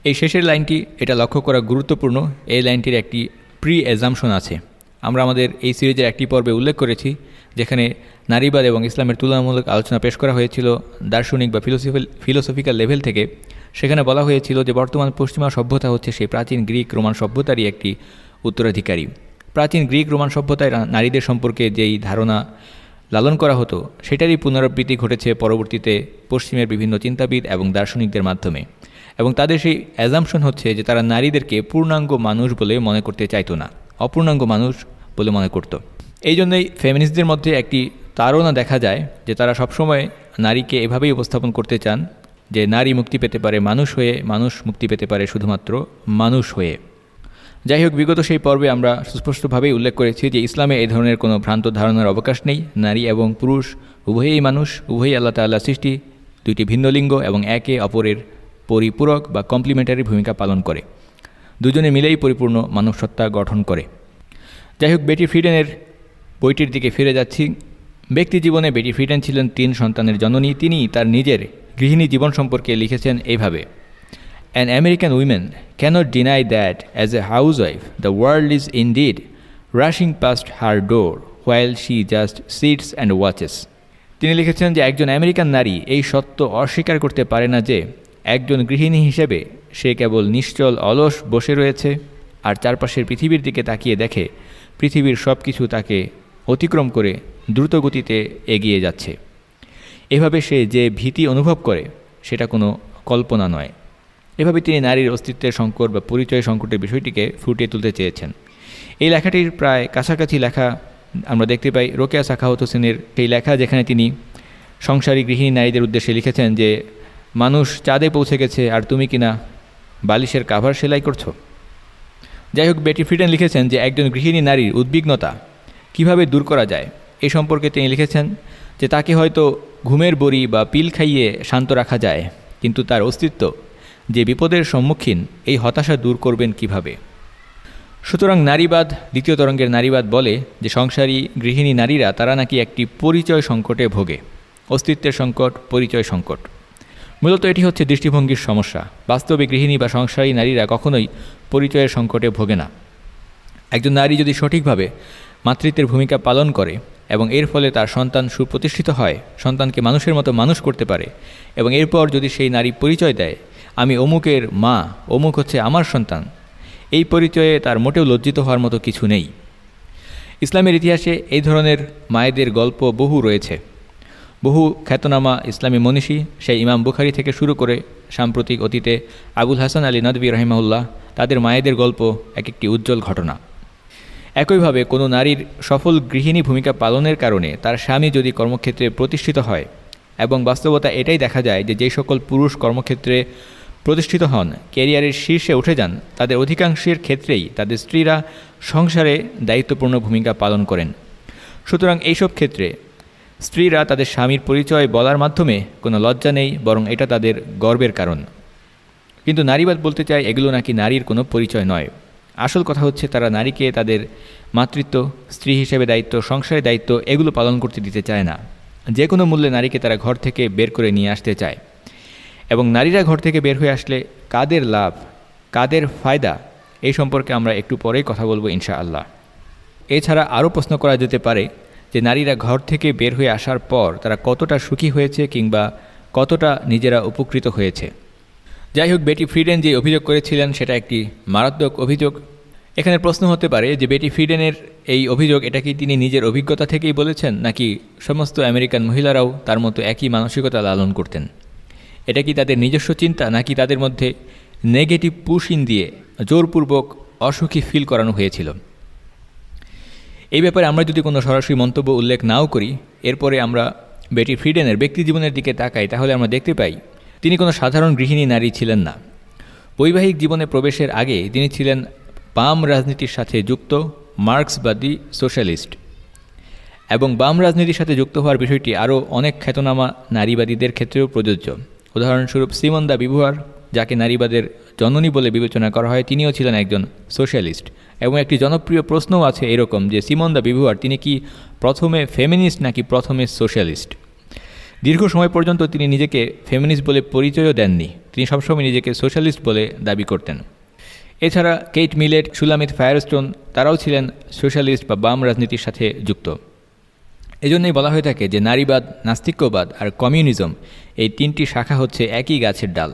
Speaker 1: এই শেষের লাইনটি, এটা লক্ষ্য করা গুরুত্বপূর্ণ, এই লাইনটির একটি প্রি এজামশন আছে। আমরা আমাদের এই সিরিজের একটি পর্বে উল্লেখ করেছি, যেখানে নারীবাদ এবং ইসলামের তুলনামূলক আলোচনা পেশ করা হয়েছিল দার্শনিক বা ফিলোসফিক্যাল ফিলোসফিক্যাল লেভেল থেকে। সেখানে বলা হয়েছিল যে বর্তমান পশ্চিমা সভ্যতা হচ্ছে সেই প্রাচীন গ্রিক রোমান সভ্যতারই একটি উত্তরাধিকারী। প্রাচীন গ্রিক রোমান সভ্যতায় নারীদের সম্পর্কে যেই ধারণা লালন করা হতো, সেটারই পুনরাবৃত্তি ঘটেছে পরবর্তীতে পশ্চিমের বিভিন্ন চিন্তাবিদ এবং দার্শনিকদের মাধ্যমে। এবং তাদের সেই অ্যাজামশন হচ্ছে যে তারা নারীদেরকে পূর্ণাঙ্গ মানুষ বলে মনে করতে চাইতো না, অপূর্ণাঙ্গ মানুষ বলে মনে করত। এই জন্যই ফেমিনিস্টদের মধ্যে একটি তারও দেখা যায় যে তারা সবসময় নারীকে এভাবেই উপস্থাপন করতে চান যে নারী মুক্তি পেতে পারে মানুষ হয়ে, মানুষ মুক্তি পেতে পারে শুধুমাত্র মানুষ হয়ে। যাই হোক, বিগত সেই পর্বে আমরা সুস্পষ্টভাবেই উল্লেখ করেছি যে ইসলামে এই ধরনের কোনো ভ্রান্ত ধারণার অবকাশ নেই। নারী এবং পুরুষ, উভয়েই মানুষ, উভয়ই আল্লাহ তাল্লাহ সৃষ্টি, দুইটি ভিন্ন লিঙ্গ এবং একে অপরের পরিপূরক বা কমপ্লিমেন্টারি ভূমিকা পালন করে। দুজনে মিলেই পরিপূর্ণ মানবসত্তা গঠন করে। যাই হোক, বেটি ফ্রিডেনের বইটির দিকে ফিরে যাচ্ছি। ব্যক্তি জীবনে বেটি ফ্রিডেন ছিলেন তিন সন্তানের জননী। তিনি তার নিজের গৃহিণী জীবন সম্পর্কে লিখেছেন এইভাবে an American women cannot deny that as a housewife the world is indeed rushing past her door while she just sits and watches তিনি লিখেছেন যে, একজন আমেরিকান নারী এই সত্য অস্বীকার করতে পারে না যে, একজন গৃহিণী হিসেবে সে কেবল নিশ্চল অলস বসে রয়েছে আর চারপাশের পৃথিবীর দিকে তাকিয়ে দেখে, পৃথিবীর সব কিছু তাকে অতিক্রম করে দ্রুত গতিতে এগিয়ে যাচ্ছে। এভাবে সে যে ভীতি অনুভব করে, সেটা কোনো কল্পনা নয়। এভাবে তিনি নারীর অস্তিত্বের সংকট বা পরিচয় সংকটের বিষয়টিকে ফুটিয়ে তুলতে চেয়েছেন। এই লেখাটির প্রায় কাছাকাছি লেখা আমরা দেখতে পাই। রোকেয়া সাখাওত হোসেনের সেই লেখা যেখানে তিনি সংসারী গৃহিণী নারীদের উদ্দেশ্যে লিখেছেন যে, মানুষ চাঁদে পৌঁছে গেছে, আর তুমি কিনা বালিশের কাভার সেলাই করছ? যাই হোক, বেটি ফ্রিডেন লিখেছেন যে, একজন গৃহিণী নারীর উদ্বিগ্নতা কীভাবে দূর করা যায়? এ সম্পর্কে তিনি লিখেছেন যে তাকে হয়তো ঘুমের বড়ি বা পিল খাইয়ে শান্ত রাখা যায়, কিন্তু তার অস্তিত্ব যে বিপদের সম্মুখীন এই হতাশা দূর করবেন কীভাবে। সুতরাং নারীবাদ, দ্বিতীয় তরঙ্গের নারীবাদ বলে যে সংসারী, গৃহিণী নারীরা তারা নাকি একটি পরিচয় সংকটে ভোগে, অস্তিত্বের সংকট, পরিচয় সংকট। মূলত এটি হচ্ছে দৃষ্টিভঙ্গির সমস্যা। বাস্তবে গৃহিণী বা সংসারী নারীরা কখনোই পরিচয়ের সংকটে ভোগে না। একজন নারী যদি সঠিকভাবে মাতৃত্বের ভূমিকা পালন করে এবং এর ফলে তার সন্তান সুপ্রতিষ্ঠিত হয়, সন্তানকে মানুষের মতো মানুষ করতে পারে। এবং এরপর যদি সেই নারী পরিচয় দেয়, আমি অমুকের মা, অমুক হচ্ছে আমার সন্তান। এই পরিচয়ে তার মোটেও লজ্জিত হওয়ার মতো কিছু নেই। ইসলামের ইতিহাসে এই ধরনের মায়েদের গল্প বহু রয়েছে। বহু খ্যাতনামা ইসলামী মনীষী, সেই ইমাম বুখারি থেকে শুরু করে সাম্প্রতিক অতীতে আবুল হাসান আলী নদবী রহিমাউল্লাহ তাদের মায়েদের গল্প এক একটি উজ্জ্বল ঘটনা। একইভাবে কোনো নারীর সফল গৃহিণী ভূমিকা পালনের কারণে তার স্বামী যদি কর্মক্ষেত্রে প্রতিষ্ঠিত হয় এবং বাস্তবতা এটাই দেখা যায় যে যে সকল পুরুষ কর্মক্ষেত্রে প্রতিষ্ঠিত হন, ক্যারিয়ারের শীর্ষে উঠে যান, তাদের অধিকাংশের ক্ষেত্রেই তাদের স্ত্রীরা সংসারে দায়িত্বপূর্ণ ভূমিকা পালন করেন। সুতরাং এইসব ক্ষেত্রে স্ত্রীরা তাদের স্বামীর পরিচয় বলার মাধ্যমে কোনো লজ্জা নেই, বরং এটা তাদের গর্বের কারণ। কিন্তু নারীবাদ বলতে চায় এগুলো নাকি নারীর কোনো পরিচয় নয়। আসল কথা হচ্ছে তারা নারীকে তাদের মাতৃত্ব, স্ত্রী হিসেবে দায়িত্ব, সংসারের দায়িত্ব এগুলো পালন করতে দিতে চায় না। যে কোনো মূল্যে নারীকে তারা ঘর থেকে বের করে নিয়ে আসতে চায়। এবং নারীরা ঘর থেকে বের হয়ে আসলে কাদের লাভ, কাদের ফায়দা, এই সম্পর্কে আমরা একটু পরেই কথা বলব ইনশাআল্লাহ। এছাড়া আরও প্রশ্ন করা যেতে পারে যে নারীরা ঘর থেকে বের হয়ে আসার পর তারা কতটা সুখী হয়েছে কিংবা কতটা নিজেরা উপকৃত হয়েছে। যাই হোক বেটি ফ্রিডেন যে অভিযোগ করেছিলেন, সেটা একটি মারাত্মক অভিযোগ। এখানে প্রশ্ন হতে পারে যে, বেটি ফ্রিডেনের এই অভিযোগ, এটা কি তিনি নিজের অভিজ্ঞতা থেকেই বলেছেন, নাকি সমস্ত আমেরিকান মহিলারাও তার মতো একই মানসিকতা লালন করতেন? এটা কি তাদের নিজস্ব চিন্তা, নাকি তাদের মধ্যে নেগেটিভ পুশিন দিয়ে জোরপূর্বক অসুখী ফিল করানো হয়েছিল? এই ব্যাপারে আমরা যদি কোনো সরাসরি মন্তব্য উল্লেখ নাও করি, এরপরে আমরা বেটি ফ্রিডেনের ব্যক্তি জীবনের দিকে তাকাই, তাহলে আমরা দেখতে পাই তিনি কোনো সাধারণ গৃহিণী নারী ছিলেন না। বৈবাহিক জীবনে প্রবেশের আগে তিনি ছিলেন বাম রাজনীতির সাথে যুক্ত মার্কসবাদী সোশ্যালিস্ট এবং বাম রাজনীতির সাথে যুক্ত হওয়ার বিষয়টি আরও অনেক খ্যাতনামা নারীবাদীদের ক্ষেত্রেও প্রযোজ্য। উদাহরণস্বরূপ সিমন্দা বিবুহার যাকে নারীবাদের জননী বলে বিবেচনা করা হয়, তিনিও ছিলেন একজন সোশ্যালিস্ট এবং একটি জনপ্রিয় প্রশ্নও আছে এরকম যে সিমন্দা বিবুহার তিনি কি প্রথমে ফেমিনিস্ট নাকি প্রথমে সোশ্যালিস্ট? দীর্ঘ সময় পর্যন্ত তিনি নিজেকে ফেমিনিস্ট বলে পরিচয়ও দেননি। তিনি সবসময় নিজেকে সোশ্যালিস্ট বলে দাবি করতেন। এছাড়া কেইট মিলেট সুলামিত ফায়ারস্টোন, তারাও ছিলেন সোশ্যালিস্ট বা বাম রাজনীতির সাথে যুক্ত। এজন্যই বলা হয়ে থাকে যে নারীবাদ, নাস্তিক্যবাদ আর কমিউনিজম এই তিনটি শাখা হচ্ছে একই গাছের ডাল।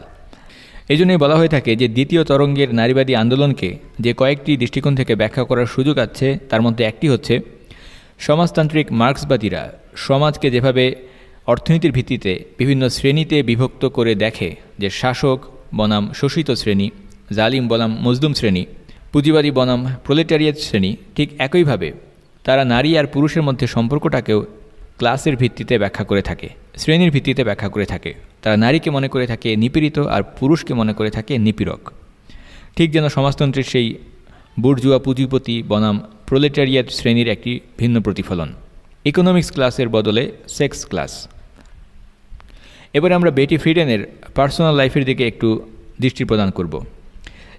Speaker 1: এজন্যই বলা হয়ে থাকে যে দ্বিতীয় তরঙ্গের নারীবাদী আন্দোলনকে যে কয়েকটি দৃষ্টিকোণ থেকে ব্যাখ্যা করার সুযোগ আছে, তার মধ্যে একটি হচ্ছে সমাজতান্ত্রিক মার্ক্সবাদীরা সমাজকে যেভাবে অর্থনীতির ভিত্তিতে বিভিন্ন শ্রেণীতে বিভক্ত করে দেখে যে শাসক বনাম শোষিত শ্রেণি, জালিম বনাম মজদুম শ্রেণি, পুঁজিবাদী বনাম প্রোলেটারিয়াত শ্রেণি, ঠিক একইভাবে তারা নারী আর পুরুষের মধ্যে সম্পর্কটাকেও ক্লাসের ভিত্তিতে ব্যাখ্যা করে থাকে, শ্রেণির ভিত্তিতে ব্যাখ্যা করে থাকে। তারা নারীকে মনে করে থাকে নিপীড়িত আর পুরুষকে মনে করে থাকে নিপীড়ক। ঠিক যেন সমাজতন্ত্রের সেই বুর্জুয়া পুঁজিপতি বনাম প্রোলেটারিয়াত শ্রেণির একটি ভিন্ন প্রতিফলন। ইকোনমিক্স ক্লাসের বদলে সেক্স ক্লাস। এবারে আমরা বেটি ফ্রিডেনের পার্সোনাল লাইফের দিকে একটু দৃষ্টি প্রদান করব।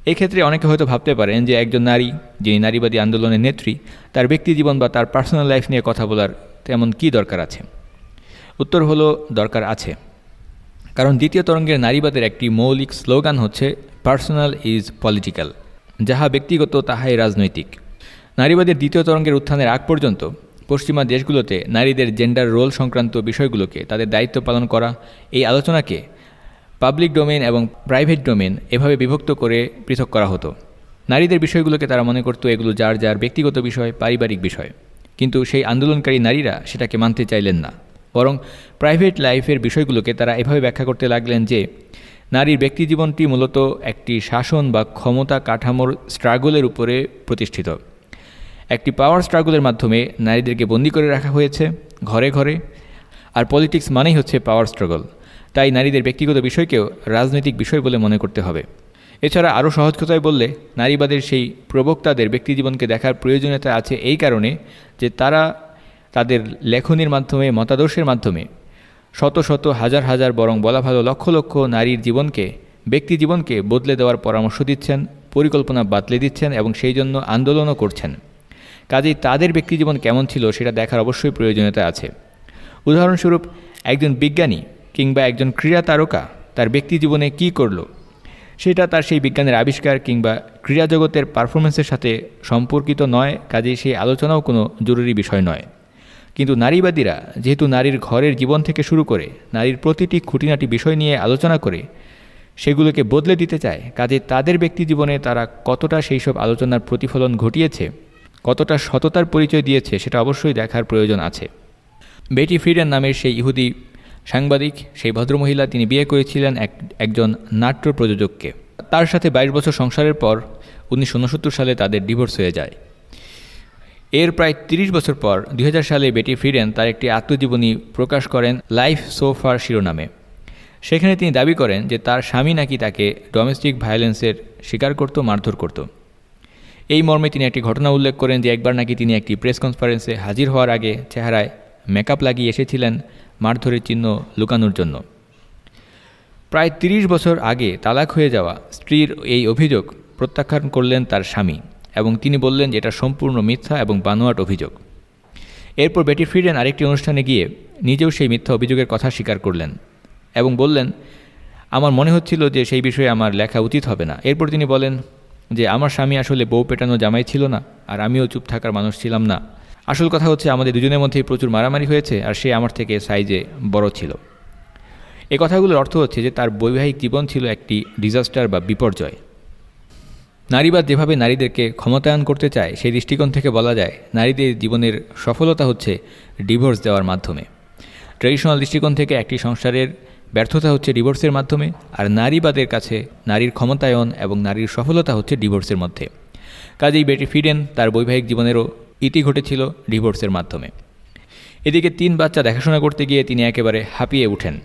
Speaker 1: এক্ষেত্রে অনেকে হয়তো ভাবতে পারেন যে একজন নারী, যিনি নারীবাদী আন্দোলনের নেত্রী, তার ব্যক্তি জীবন বা তার পার্সোনাল লাইফ নিয়ে কথা বলার তেমন কি দরকার আছে? উত্তর হলো, দরকার আছে। কারণ দ্বিতীয় তরঙ্গের নারীবাদের একটি মৌলিক স্লোগান হচ্ছে, পার্সোনাল ইজ পলিটিক্যাল। যাহা ব্যক্তিগত, তাহাই রাজনৈতিক। নারীবাদের দ্বিতীয় তরঙ্গের উত্থানের আগ পর্যন্ত পশ্চিমা দেশগুলোতে নারীদের জেন্ডার রোল সংক্রান্ত বিষয়গুলোকে তাদের দায়িত্ব পালন করা, এই আলোচনাকে পাবলিক ডোমেন এবং প্রাইভেট ডোমেন এভাবে বিভক্ত করে পৃথক করা হতো। নারীদের বিষয়গুলোকে তারা মনে করতো এগুলো যার যার ব্যক্তিগত বিষয়, পারিবারিক বিষয়। কিন্তু সেই আন্দোলনকারী নারীরা সেটাকে মানতে চাইলেন না। বরং প্রাইভেট লাইফের বিষয়গুলোকে তারা এভাবে ব্যাখ্যা করতে লাগলেন যে, নারীর ব্যক্তিজীবনটি মূলত একটি শাসন বা ক্ষমতা কাঠামোর স্ট্রাগলের উপরে প্রতিষ্ঠিত। একটি পাওয়ার স্ট্রাগলের মাধ্যমে নারীদেরকে বন্দী করে রাখা হয়েছে, ঘরে ঘরে। আর পলিটিক্স মানেই হচ্ছে পাওয়ার স্ট্রাগল তাই নারীদের ব্যক্তিগত বিষয়কেও রাজনৈতিক বিষয় বলে মনে করতে হবে। এছাড়া আরও সহজ কথায় বললে, নারীবাদের সেই প্রবক্তাদের ব্যক্তিজীবনকে দেখার প্রয়োজনীয়তা আছে এই কারণে যে তারা তাদের লেখনির মাধ্যমে, মতাদর্শের মাধ্যমে শত শত, হাজার হাজার, বরং বলা ভালো লক্ষ লক্ষ নারীর জীবনকে, ব্যক্তি জীবনকে বদলে দেওয়ার পরামর্শ দিচ্ছেন, পরিকল্পনা বাতলে দিচ্ছেন এবং সেই জন্য আন্দোলনও করছেন। কাজেই তাদের ব্যক্তি জীবন কেমন ছিল সেটা দেখার অবশ্যই প্রয়োজনীয়তা আছে। উদাহরণস্বরূপ, একজন বিজ্ঞানী কিংবা একজন ক্রীড়া তারকা তার ব্যক্তি জীবনে কী করল? সেটা তার সেই বিজ্ঞানের আবিষ্কার কিংবা ক্রীড়া জগতের পারফরমেন্সের সাথে সম্পর্কিত নয়, কাজেই সেই আলোচনাও কোনো জরুরি বিষয় নয়। কিন্তু নারীবাদীরা যেহেতু নারীর ঘরের জীবন থেকে শুরু করে, নারীর প্রতিটি খুঁটিনাটি বিষয় নিয়ে আলোচনা করে, সেগুলোকে বদলে দিতে চায় কাজে তাদের ব্যক্তি জীবনে তারা কতটা সেই সব আলোচনার প্রতিফলন ঘটিয়েছে কতটা সততার পরিচয় দিয়েছে সেটা অবশ্যই দেখার প্রয়োজন আছে। বেটি ফ্রিডেন নামের সেই ইহুদি সাংবাদিক, সেই ভদ্রমহিলা, তিনি বিয়ে করেছিলেন এক, একজন নাট্য প্রযোজককে। তার সাথে বাইশ বছর সংসারের পর উনিশশো উনসত্তর সালে তাদের ডিভোর্স হয়ে যায়। এর প্রায় ৩০ বছর পর দু হাজার সালে বেটি ফিরেন তার একটি আত্মজীবনী প্রকাশ করেন লাইফ সোফার শিরোনামে। সেখানে তিনি দাবি করেন যে তার স্বামী নাকি তাকে ডোমেস্টিক ভায়োলেন্সের শিকার করত, মারধর করত। এই মর্মে তিনি একটি ঘটনা উল্লেখ করেন যে একবার নাকি তিনি একটি প্রেস কনফারেন্সে হাজির হওয়ার আগে চেহারায় মেকআপ লাগিয়ে এসেছিলেন মারধরের চিহ্ন লুকানোর জন্য। প্রায় ৩০ বছর আগে তালাক হয়ে যাওয়া স্ত্রীর এই অভিযোগ প্রত্যাখ্যান করলেন তার স্বামী এবং তিনি বললেন যে এটা সম্পূর্ণ মিথ্যা এবং বানোয়াট অভিযোগ। এরপর বেটি ফ্রিডেন আরেকটি অনুষ্ঠানে গিয়ে নিজেও সেই মিথ্যা অভিযোগের কথা স্বীকার করলেন এবং বললেন, আমার মনে হচ্ছিল যে সেই বিষয়ে আমার লেখা উচিত হবে না। এরপর তিনি বলেন যে আমার স্বামী আসলে বউ পেটানো জামাই ছিল না, আর আমিও চুপ থাকার মানুষ ছিলাম না। আসল কথা হচ্ছে আমাদের দুজনের মধ্যেই প্রচুর মারামারি হয়েছে, আর সে আমার থেকে সাইজে বড় ছিল। এ কথাগুলোর অর্থ হচ্ছে যে তার বৈবাহিক জীবন ছিল একটি ডিজাস্টার বা বিপর্যয়। নারীবাদ যেভাবে নারীদেরকে ক্ষমতায়ন করতে চায়, সেই দৃষ্টিকোণ থেকে বলা যায়, নারীদের জীবনের সফলতা হচ্ছে ডিভোর্স দেওয়ার মাধ্যমে। ট্রেডিশনাল দৃষ্টিকোণ থেকে একটি সংসারের ব্যর্থতা হচ্ছে ডিভোর্সের মাধ্যমে, আর নারীবাদের কাছে নারীর ক্ষমতায়ন এবং নারীর সফলতা হচ্ছে ডিভোর্সের মধ্যে। কাজেই বেটি ফিডেন তার বৈবাহিক জীবনেরও ইতি ঘটেছিল ডিভোর্সের মাধ্যমে। এদিকে তিন বাচ্চা দেখাশোনা করতে গিয়ে তিনি একেবারে হাঁপিয়ে উঠেন।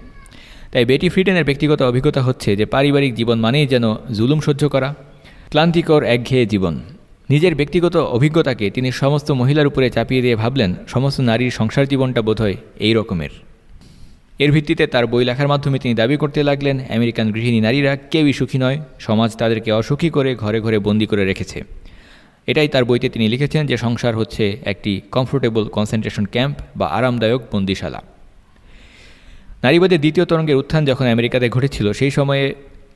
Speaker 1: তাই বেটি ফ্রিডেনের ব্যক্তিগত অভিজ্ঞতা হচ্ছে যে পারিবারিক জীবন মানেই যেন জুলুম সহ্য করা, ক্লান্তিকর একঘেয়ে জীবন। নিজের ব্যক্তিগত অভিজ্ঞতাকে তিনি সমস্ত মহিলার উপরে চাপিয়ে দিয়ে ভাবলেন, সমস্ত নারীর সংসার জীবনটা বোধহয় এই রকমের। এর ভিত্তিতে তার বই লেখার মাধ্যমে তিনি দাবি করতে লাগলেন, আমেরিকান গৃহিণী নারীরা কেউই সুখী নয়, সমাজ তাদেরকে অসুখী করে ঘরে ঘরে বন্দি করে রেখেছে। এটাই তার বইতে তিনি লিখেছেন যে সংসার হচ্ছে একটি কমফোর্টেবল কনসেন্ট্রেশন ক্যাম্প বা আরামদায়ক বন্দিশালা। নারীবাদের দ্বিতীয় তরঙ্গের উত্থান যখন আমেরিকাতে ঘটেছিল, সেই সময়ে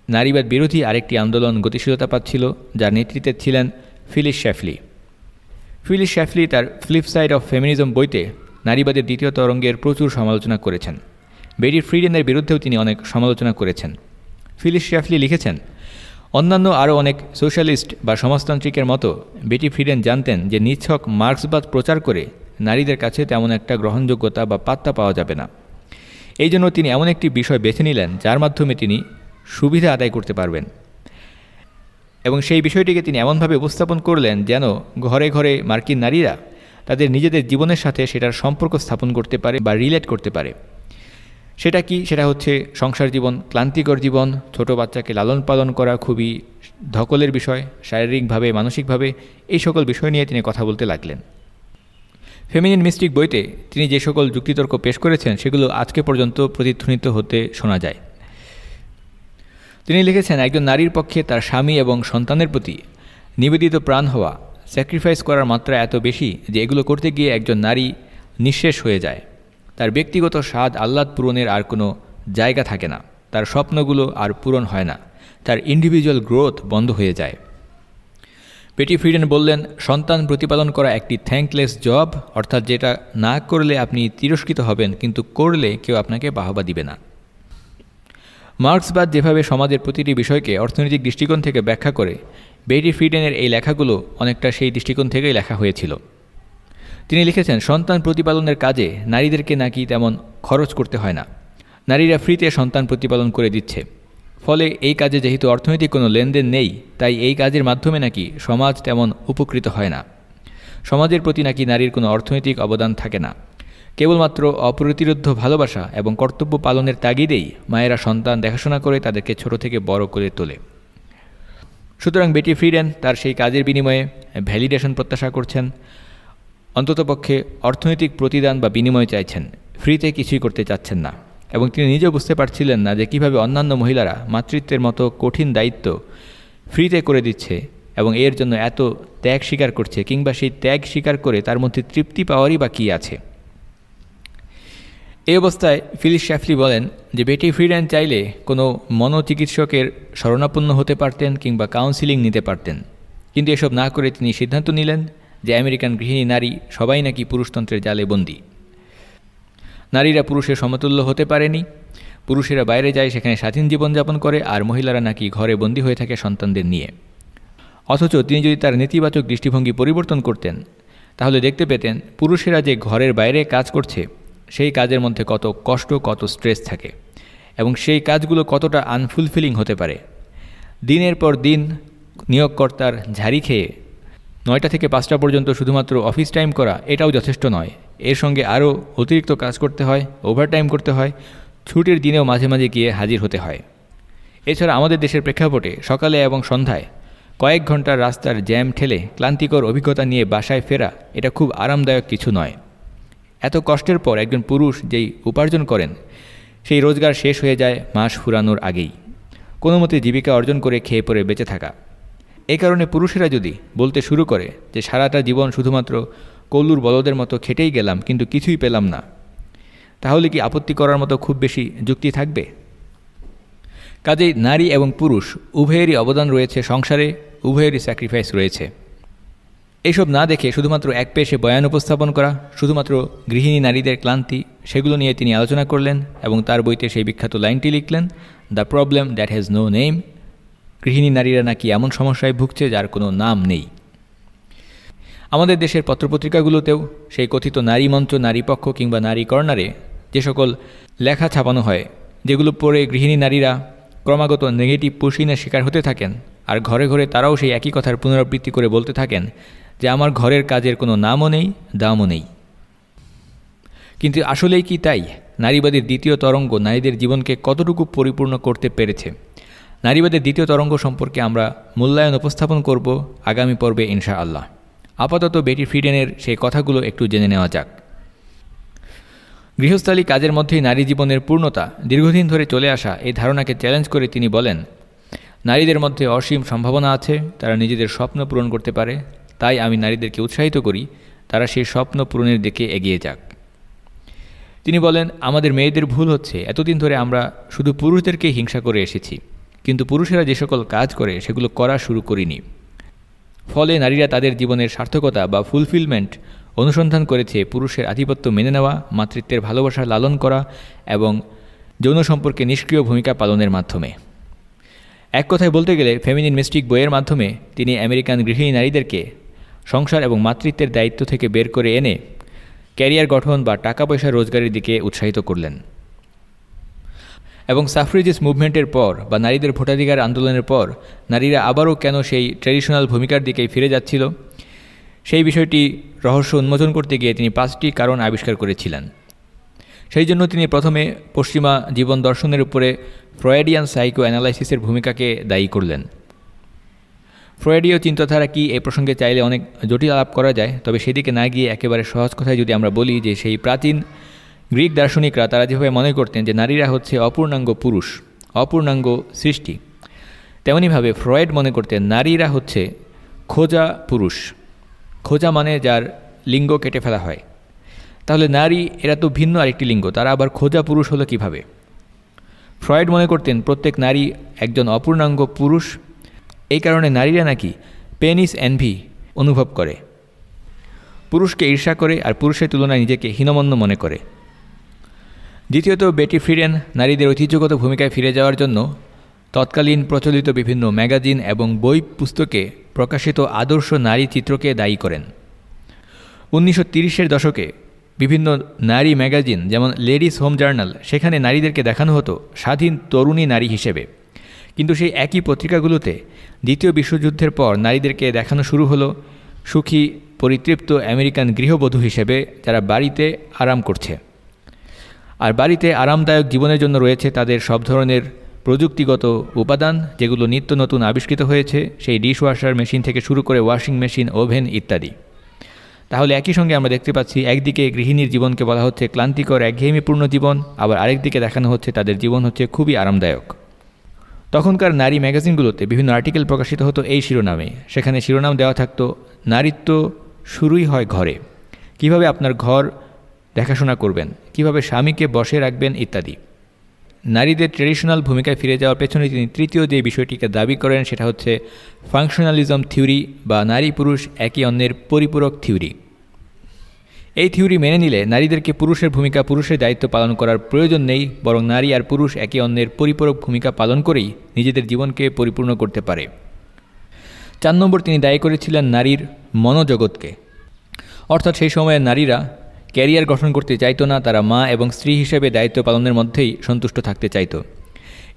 Speaker 1: নারীবাদ বিরোধী আরেকটি আন্দোলন গতিশীলতা পাচ্ছিল, যার নেতৃত্বে ছিলেন ফিলিস শ্যাফলি। ফিলিস শ্যাফলি তার ফ্লিপ সাইড অফ ফেমিনিজম বইতে নারীবাদের দ্বিতীয় তরঙ্গের প্রচুর সমালোচনা করেছেন। বেরি ফ্রিডেনের বিরুদ্ধেও তিনি অনেক সমালোচনা করেছেন। ফিলিস শ্যাফলি লিখেছেন, অন্যান্য আরও অনেক সোশ্যালিস্ট বা সমাজতান্ত্রিকের মতো বেটি ফ্রিডেন জানতেন যে নিছক মার্ক্সবাদ প্রচার করে নারীদের কাছে তেমন একটা গ্রহণযোগ্যতা বা পাত্তা পাওয়া যাবে না। এই জন্য তিনি এমন একটি বিষয় বেছে নিলেন যার মাধ্যমে তিনি সুবিধা আদায় করতে পারবেন। এবং সেই বিষয়টিকে তিনি এমনভাবে উপস্থাপন করলেন যেন ঘরে ঘরে মার্কিন নারীরা তাদের নিজেদের জীবনের সাথে সেটার সম্পর্ক স্থাপন করতে পারে বা রিলেট করতে পারে। সেটা কি? সেটা হচ্ছে সংসার জীবন, ক্লান্তিকর জীবন, ছোট বাচ্চাকে লালন পালন করা খুবই ধকলের বিষয়, শারীরিকভাবে, মানসিকভাবে, এই সকল বিষয় নিয়ে তিনি কথা বলতে লাগলেন। ফেমিনিন মিস্টিক বইতে তিনি যে সকল যুক্তিতর্ক পেশ করেছেন, সেগুলো আজকে পর্যন্ত প্রতিধ্বনিত হতে শোনা যায়। তিনি লিখেছেন, একজন নারীর পক্ষে তার স্বামী এবং সন্তানের প্রতি নিবেদিত প্রাণ হওয়া, স্যাক্রিফাইস করার মাত্রা এত বেশি যে এগুলো করতে গিয়ে একজন নারী নিঃশেষ হয়ে যায়। তার ব্যক্তিগত স্বাদ আহ্লাদ পূরণের আর কোনো জায়গা থাকে না। তার স্বপ্নগুলো আর পূরণ হয় না। তার ইন্ডিভিজুয়াল গ্রোথ বন্ধ হয়ে যায়। পেটি ফ্রিডেন বললেন, সন্তান প্রতিপালন করা একটি থ্যাঙ্কলেস জব অর্থাৎ যেটা না করলে আপনি তিরস্কৃত হবেন, কিন্তু করলে কেউ আপনাকে বাহবা দিবে না। মার্ক্সবাদ যেভাবে সমাজের প্রতিটি বিষয়কে অর্থনৈতিক দৃষ্টিকোণ থেকে ব্যাখ্যা করে বেটি ফ্রিডেনের এই লেখাগুলো অনেকটা সেই দৃষ্টিকোণ থেকেই লেখা হয়েছিল। তিনি লিখেছেন, সন্তান প্রতিপালনের কাজে নারীদেরকে নাকি তেমন খরচ করতে হয় না। নারীরা ফ্রিতে সন্তান প্রতিপালন করে দিচ্ছে। ফলে এই কাজে যেহেতু অর্থনৈতিক কোনো লেনদেন নেই, তাই এই কাজের মাধ্যমে নাকি সমাজ তেমন উপকৃত হয় না। সমাজের প্রতি নাকি নারীর কোনো অর্থনৈতিক অবদান থাকে না। কেবলমাত্র অপ্রতিরোধ ভালোবাসা এবং কর্তব্য পালনের তাগিদেই মায়েরা সন্তান দেখাশোনা করে তাদেরকে ছোট থেকে বড় করে তোলে। সুতরাং বেটি ফ্রিডেন তার সেই কাজের বিনিময়ে ভ্যালিডেশন প্রত্যাশা করছেন। অন্ততপক্ষে অর্থনৈতিক প্রতিদান বা বিনিময় চাইছেন। ফ্রিতে কিছুই করতে চাচ্ছেন না। এবং তিনি নিজেও বুঝতে পারছিলেন না যে কীভাবে অন্যান্য মহিলারা মাতৃত্বের মতো কঠিন দায়িত্ব ফ্রিতে করে দিচ্ছে এবং এর জন্য এত ত্যাগ স্বীকার করছে কিংবা সেই ত্যাগ স্বীকার করে তার মধ্যে তৃপ্তি পাওয়ারই বা কী আছে। এই অবস্থায় ফিলিস শ্যাফলি বলেন যে, বেটি ফ্রিড্যান চাইলে কোনো মনোচিকিৎসকের শরণাপন্ন হতে পারতেন কিংবা কাউন্সিলিং নিতে পারতেন। কিন্তু এসব না করে তিনি সিদ্ধান্ত নিলেন যে আমেরিকান গৃহিণী নারী সবাই নাকি পুরুষতন্ত্রের জালে বন্দী। নারীরা পুরুষের সমতুল্য হতে পারেনি, পুরুষেরা বাইরে যায় সেখানে স্বাধীন জীবনযাপন করে আর মহিলারা নাকি ঘরে বন্দী হয়ে থাকে সন্তানদের নিয়ে। অথচ তিনি যদি তার নেতিবাচক দৃষ্টিভঙ্গি পরিবর্তন করতেন, তাহলে দেখতে পেতেন পুরুষেরা যে ঘরের বাইরে কাজ করছে, সেই কাজের মধ্যে কত কষ্ট, কত স্ট্রেস থাকে এবং সেই কাজগুলো কতটা আনফুলফিলিং হতে পারে। দিনের পর দিন নিয়োগকর্তার ঝাড়ি খেয়ে নয়টা থেকে পাঁচটা পর্যন্ত শুধুমাত্র অফিস টাইম করা এটাও যথেষ্ট নয়। এর সঙ্গে আরও অতিরিক্ত কাজ করতে হয় ওভারটাইম করতে হয়, ছুটির দিনেও মাঝে মাঝে গিয়ে হাজির হতে হয়। এছাড়া আমাদের দেশের প্রেক্ষাপটে সকালে এবং সন্ধ্যায় কয়েক ঘণ্টার রাস্তার জ্যাম ঠেলে ক্লান্তিকর অভিজ্ঞতা নিয়ে বাসায় ফেরা এটা খুব আরামদায়ক কিছু নয়। এত কষ্টের পর একজন পুরুষ যেই উপার্জন করেন, সেই রোজগার শেষ হয়ে যায় মাস ফুরানোর আগেই। কোনো মতে জীবিকা অর্জন করে খেয়ে পরে বেঁচে থাকা। এই কারণে পুরুষেরা যদি বলতে শুরু করে যে সারাটা জীবন শুধুমাত্র কল্লুর বলদের মতো খেটেই গেলাম, কিন্তু কিছুই পেলাম না, তাহলে কি আপত্তি করার মতো খুব বেশি যুক্তি থাকবে? কাজেই নারী এবং পুরুষ উভয়েরই অবদান রয়েছে সংসারে, উভয়েরই স্যাক্রিফাইস রয়েছে। এইসব না দেখে শুধুমাত্র এক পেশে বয়ান উপস্থাপন করা, শুধুমাত্র গৃহিণী নারীদের ক্লান্তি, সেগুলো নিয়ে তিনি আলোচনা করলেন এবং তার বইতে সেই বিখ্যাত লাইনটি লিখলেন the problem that has no name গৃহিণী নারীরা নাকি এমন সমস্যায় ভুগছে যার কোনো নাম নেই। আমাদের দেশের পত্রপত্রিকাগুলোতেও সেই কথিত নারী মঞ্চ নারী পক্ষ কিংবা নারী কর্নারে যে সকল লেখা ছাপানো হয়, যেগুলো পড়ে গৃহিণী নারীরা ক্রমাগত নেগেটিভ পুশিনের শিকার হতে থাকেন আর ঘরে ঘরে তারাও সেই একই কথার পুনরাবৃত্তি করে বলতে থাকেন যে আমার ঘরের কাজের কোনো নামও নেই, দামও নেই। কিন্তু আসলেই কি তাই? নারীবাদের দ্বিতীয় তরঙ্গ নারীদের জীবনকে কতটুকু পরিপূর্ণ করতে পেরেছে? নারীবাদের দ্বিতীয় তরঙ্গ সম্পর্কে আমরা মূল্যায়ন উপস্থাপন করব আগামী পর্বে ইনশা আল্লাহ আপাতত বেটি ফ্রিডেনের সেই কথাগুলো একটু জেনে নেওয়া যাক। গৃহস্থালী কাজের মধ্যেই নারী জীবনের পূর্ণতা, দীর্ঘদিন ধরে চলে আসা এই ধারণাকে চ্যালেঞ্জ করে তিনি বলেন, নারীদের মধ্যে অসীম সম্ভাবনা আছে, তারা নিজেদের স্বপ্ন পূরণ করতে পারে, তাই আমি নারীদেরকে উৎসাহিত করি, তারা সেই স্বপ্ন পূরণের দিকে এগিয়ে যাক। তিনি বলেন, আমাদের মেয়েদের ভুল হচ্ছে, এতদিন ধরে আমরা শুধু পুরুষদেরকেই হিংসা করে এসেছি। কিন্তু পুরুষেরা যে সকল কাজ করে, সেগুলো করা শুরু করিনি। ফলে নারীরা তাদের জীবনের সার্থকতা বা ফুলফিলমেন্ট অনুসন্ধান করেছে পুরুষের আধিপত্য মেনে নেওয়া, মাতৃত্বের ভালোবাসা লালন করা এবং যৌন সম্পর্কে নিষ্ক্রিয় ভূমিকা পালনের মাধ্যমে। এক কথায় বলতে গেলে ফেমিনিন মিস্টিক বইয়ের মাধ্যমে তিনি আমেরিকান গৃহিণী নারীদেরকে সংসার এবং মাতৃত্বের দায়িত্ব থেকে বের করে এনে, ক্যারিয়ার গঠন বা টাকা পয়সা রোজগারের দিকে উৎসাহিত করলেন। এবং সাফরিজিস মুভমেন্টের পর বা নারীদের ভোটাধিকার আন্দোলনের পর নারীরা আবারও কেন সেই ট্র্যাডিশনাল ভূমিকার দিকেই ফিরে যাচ্ছিল, সেই বিষয়টি রহস্য উন্মোচন করতে গিয়ে তিনি পাঁচটি কারণ আবিষ্কার করেছিলেন। সেই জন্য তিনি প্রথমে পশ্চিমা জীবন দর্শনের উপরে ফ্রয়েডিয়ান সাইকো অ্যানালাইসিসের ভূমিকাকে দায়ী করলেন। ফ্রয়েডীয় চিন্তাধারা কি এ প্রসঙ্গে চাইলে অনেক জটিল আলাপ করা যায়, তবে সেদিকে না গিয়ে একেবারে সহজ কথায় যদি আমরা বলি যে সেই প্রাচীন গ্রিক দার্শনিকরা তারা যেভাবে মনে করতেন যে নারীরা হচ্ছে অপূর্ণাঙ্গ পুরুষ, অপূর্ণাঙ্গ সৃষ্টি তেমনইভাবে ফ্রয়েড মনে করতেন নারীরা হচ্ছে খোঁজা পুরুষ। খোঁজা মানে যার লিঙ্গ কেটে ফেলা হয়। তাহলে নারী, এরা তো ভিন্ন আরেকটি লিঙ্গ, তারা আবার খোঁজা পুরুষ হলো কীভাবে? ফ্রয়েড মনে করতেন প্রত্যেক নারী একজন অপূর্ণাঙ্গ পুরুষ, এই কারণে নারীরা নাকি পেনিস অ্যানভি অনুভব করে। পুরুষকে ঈর্ষা করে আর পুরুষের তুলনায় নিজেকে হীনমন্য মনে করে। দ্বিতীয়ত, বেটি ফ্রিডেন নারীদের ঐতিহ্যগত ভূমিকায় ফিরে যাওয়ার জন্য তৎকালীন প্রচলিত বিভিন্ন ম্যাগাজিন এবং বই পুস্তকে প্রকাশিত আদর্শ নারী চিত্রকে দায়ী করেন। উনিশশো তিরিশের দশকে বিভিন্ন নারী ম্যাগাজিন, যেমন লেডিস হোম জার্নাল, সেখানে নারীদেরকে দেখানো হতো স্বাধীন তরুণী নারী হিসেবে। কিন্তু সেই একই পত্রিকাগুলোতে দ্বিতীয় বিশ্বযুদ্ধের পর নারীদেরকে দেখানো শুরু হলো সুখী, পরিতৃপ্ত আমেরিকান গৃহবধূ হিসেবে, যারা বাড়িতে আরাম করছে। আর বাড়িতে আরামদায়ক জীবনের জন্য রয়েছে তাদের সব ধরনের প্রযুক্তিগত উপাদান, যেগুলো নিত্য নতুন আবিষ্কৃত হয়েছে, সেই ডিশওয়াশার মেশিন থেকে শুরু করে ওয়াশিং মেশিন, ওভেন ইত্যাদি। তাহলে একই সঙ্গে আমরা দেখতে পাচ্ছি, একদিকে গৃহিণীর জীবনকে বলা হচ্ছে ক্লান্তিকর, একঘেয়েমিপূর্ণ জীবন, আবার আরেকদিকে দেখানো হচ্ছে তাদের জীবন হচ্ছে খুবই আরামদায়ক। তখনকার নারী ম্যাগাজিনগুলোতে বিভিন্ন আর্টিকেল প্রকাশিত হতো এই শিরোনামে। সেখানে শিরোনাম দেওয়া থাকতো, নারীত্ব শুরুই হয় ঘরে। কীভাবে আপনার ঘর দেখাশোনা করবেন, কীভাবে স্বামীকে বসে রাখবেন ইত্যাদি। নারীদের ট্রেডিশনাল ভূমিকায় ফিরে যাওয়ার পেছনে তিনি তৃতীয় যে বিষয়টিকে দাবি করেন সেটা হচ্ছে ফাংশনালিজম থিওরি বা নারী পুরুষ একে অন্যের পরিপূরক থিওরি এই থিওরি মেনে নিলে নারীদেরকে পুরুষের ভূমিকা পুরুষের দায়িত্ব পালন করার প্রয়োজন নেই, বরং নারী আর পুরুষ একে অন্যের পরিপূরক ভূমিকা পালন করেই নিজেদের জীবনকে পরিপূর্ণ করতে পারে। চার নম্বর তিনি দায়ী করেছিলেন নারীর মনোজগৎকে। অর্থাৎ সেই সময়ে নারীরা ক্যারিয়ার গঠন করতে চাইতো না, তারা মা এবং স্ত্রী হিসেবে দায়িত্ব পালনের মধ্যেই সন্তুষ্ট থাকতে চাইত।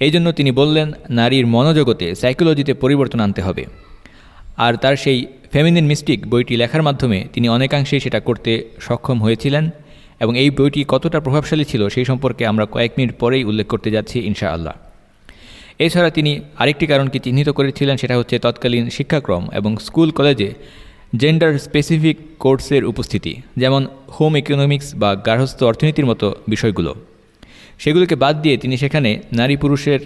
Speaker 1: এই জন্য তিনি বললেন, নারীর মনোজগতে সাইকোলজিতে পরিবর্তন আনতে হবে। আর তার সেই ফেমিনিন মিস্টিক বইটি লেখার মাধ্যমে তিনি অনেকাংশেই সেটা করতে সক্ষম হয়েছিলেন এবং এই বইটি কতটা প্রভাবশালী ছিল সেই সম্পর্কে আমরা কয়েক মিনিট পরেই উল্লেখ করতে যাচ্ছি ইনশাআল্লাহ। এছাড়া তিনি আরেকটি কারণকে চিহ্নিত করেছিলেন, সেটা হচ্ছে তৎকালীন শিক্ষাক্রম এবং স্কুল কলেজে জেন্ডার স্পেসিফিক কোর্সের উপস্থিতি, যেমন হোম ইকোনমিক্স বা গার্হস্থ্য অর্থনীতির মতো বিষয়গুলো। সেগুলোকে বাদ দিয়ে তিনি সেখানে নারী পুরুষের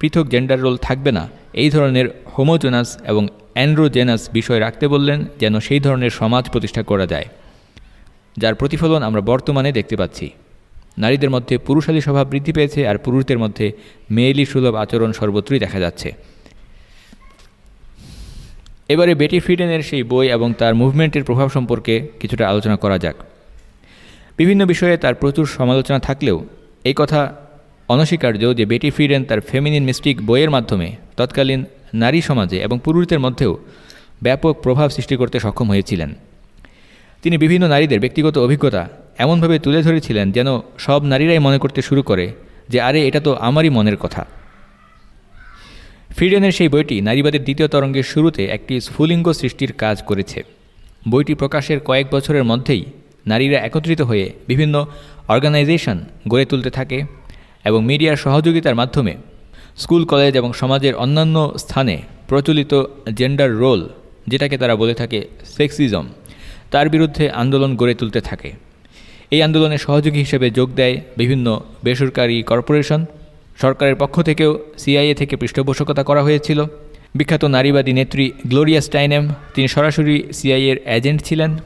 Speaker 1: পৃথক জেন্ডার রোল থাকবে না, এই ধরনের হোমোজোনাস এবং অ্যান্ড্রোজেনাস বিষয় রাখতে বললেন যেন সেই ধরনের সমাজ প্রতিষ্ঠা করা যায়। যার প্রতিফলন আমরা বর্তমানে দেখতে পাচ্ছি। নারীদের মধ্যে পুরুষালী স্বভাব বৃদ্ধি পেয়েছে আর পুরুষদের মধ্যে মেয়েলি সুলভ আচরণ সর্বত্রই দেখা যাচ্ছে। এবারে বেটি ফ্রিডেনের সেই বই এবং তার মুভমেন্টের প্রভাব সম্পর্কে কিছুটা আলোচনা করা যাক। বিভিন্ন বিষয়ে তার প্রচুর সমালোচনা থাকলেও এই কথা অনস্বীকার্য যে বেটি ফ্রিডেন তার ফেমিনিন মিস্টিক বইয়ের মাধ্যমে তৎকালীন নারী সমাজে এবং পুরুষদের মধ্যেও ব্যাপক প্রভাব সৃষ্টি করতে সক্ষম হয়েছিলেন। তিনি বিভিন্ন নারীদের ব্যক্তিগত অভিজ্ঞতা এমনভাবে তুলে ধরেছিলেন যেন সব নারীরাই মনে করতে শুরু করে যে, আরে, এটা তো আমারই মনের কথা। ফ্রিডেনের সেই বইটি নারীবাদের দ্বিতীয় তরঙ্গের শুরুতে একটি স্ফুলিঙ্গ সৃষ্টির কাজ করেছে। বইটি প্রকাশের কয়েক বছরের মধ্যেই নারীরা একত্রিত হয়ে বিভিন্ন অর্গানাইজেশন গড়ে তুলতে থাকে এবং মিডিয়ার সহযোগিতার মাধ্যমে স্কুল, কলেজ এবং সমাজের অন্যান্য স্থানে প্রচলিত জেন্ডার রোল, যেটাকে তারা বলে থাকে সেক্সিজম, তার বিরুদ্ধে আন্দোলন গড়ে তুলতে থাকে। এই আন্দোলনে সহযোগী হিসেবে যোগ দেয় বিভিন্ন বেসরকারি কর্পোরেশন সরকারের পক্ষ থেকেও সিআইএ থেকে পৃষ্ঠপোষকতা করা হয়েছিল। বিখ্যাত নারীবাদী নেত্রী গ্লোরিয়া স্টাইনেম, তিনি সরাসরি সিআইএর এজেন্ট ছিলেন।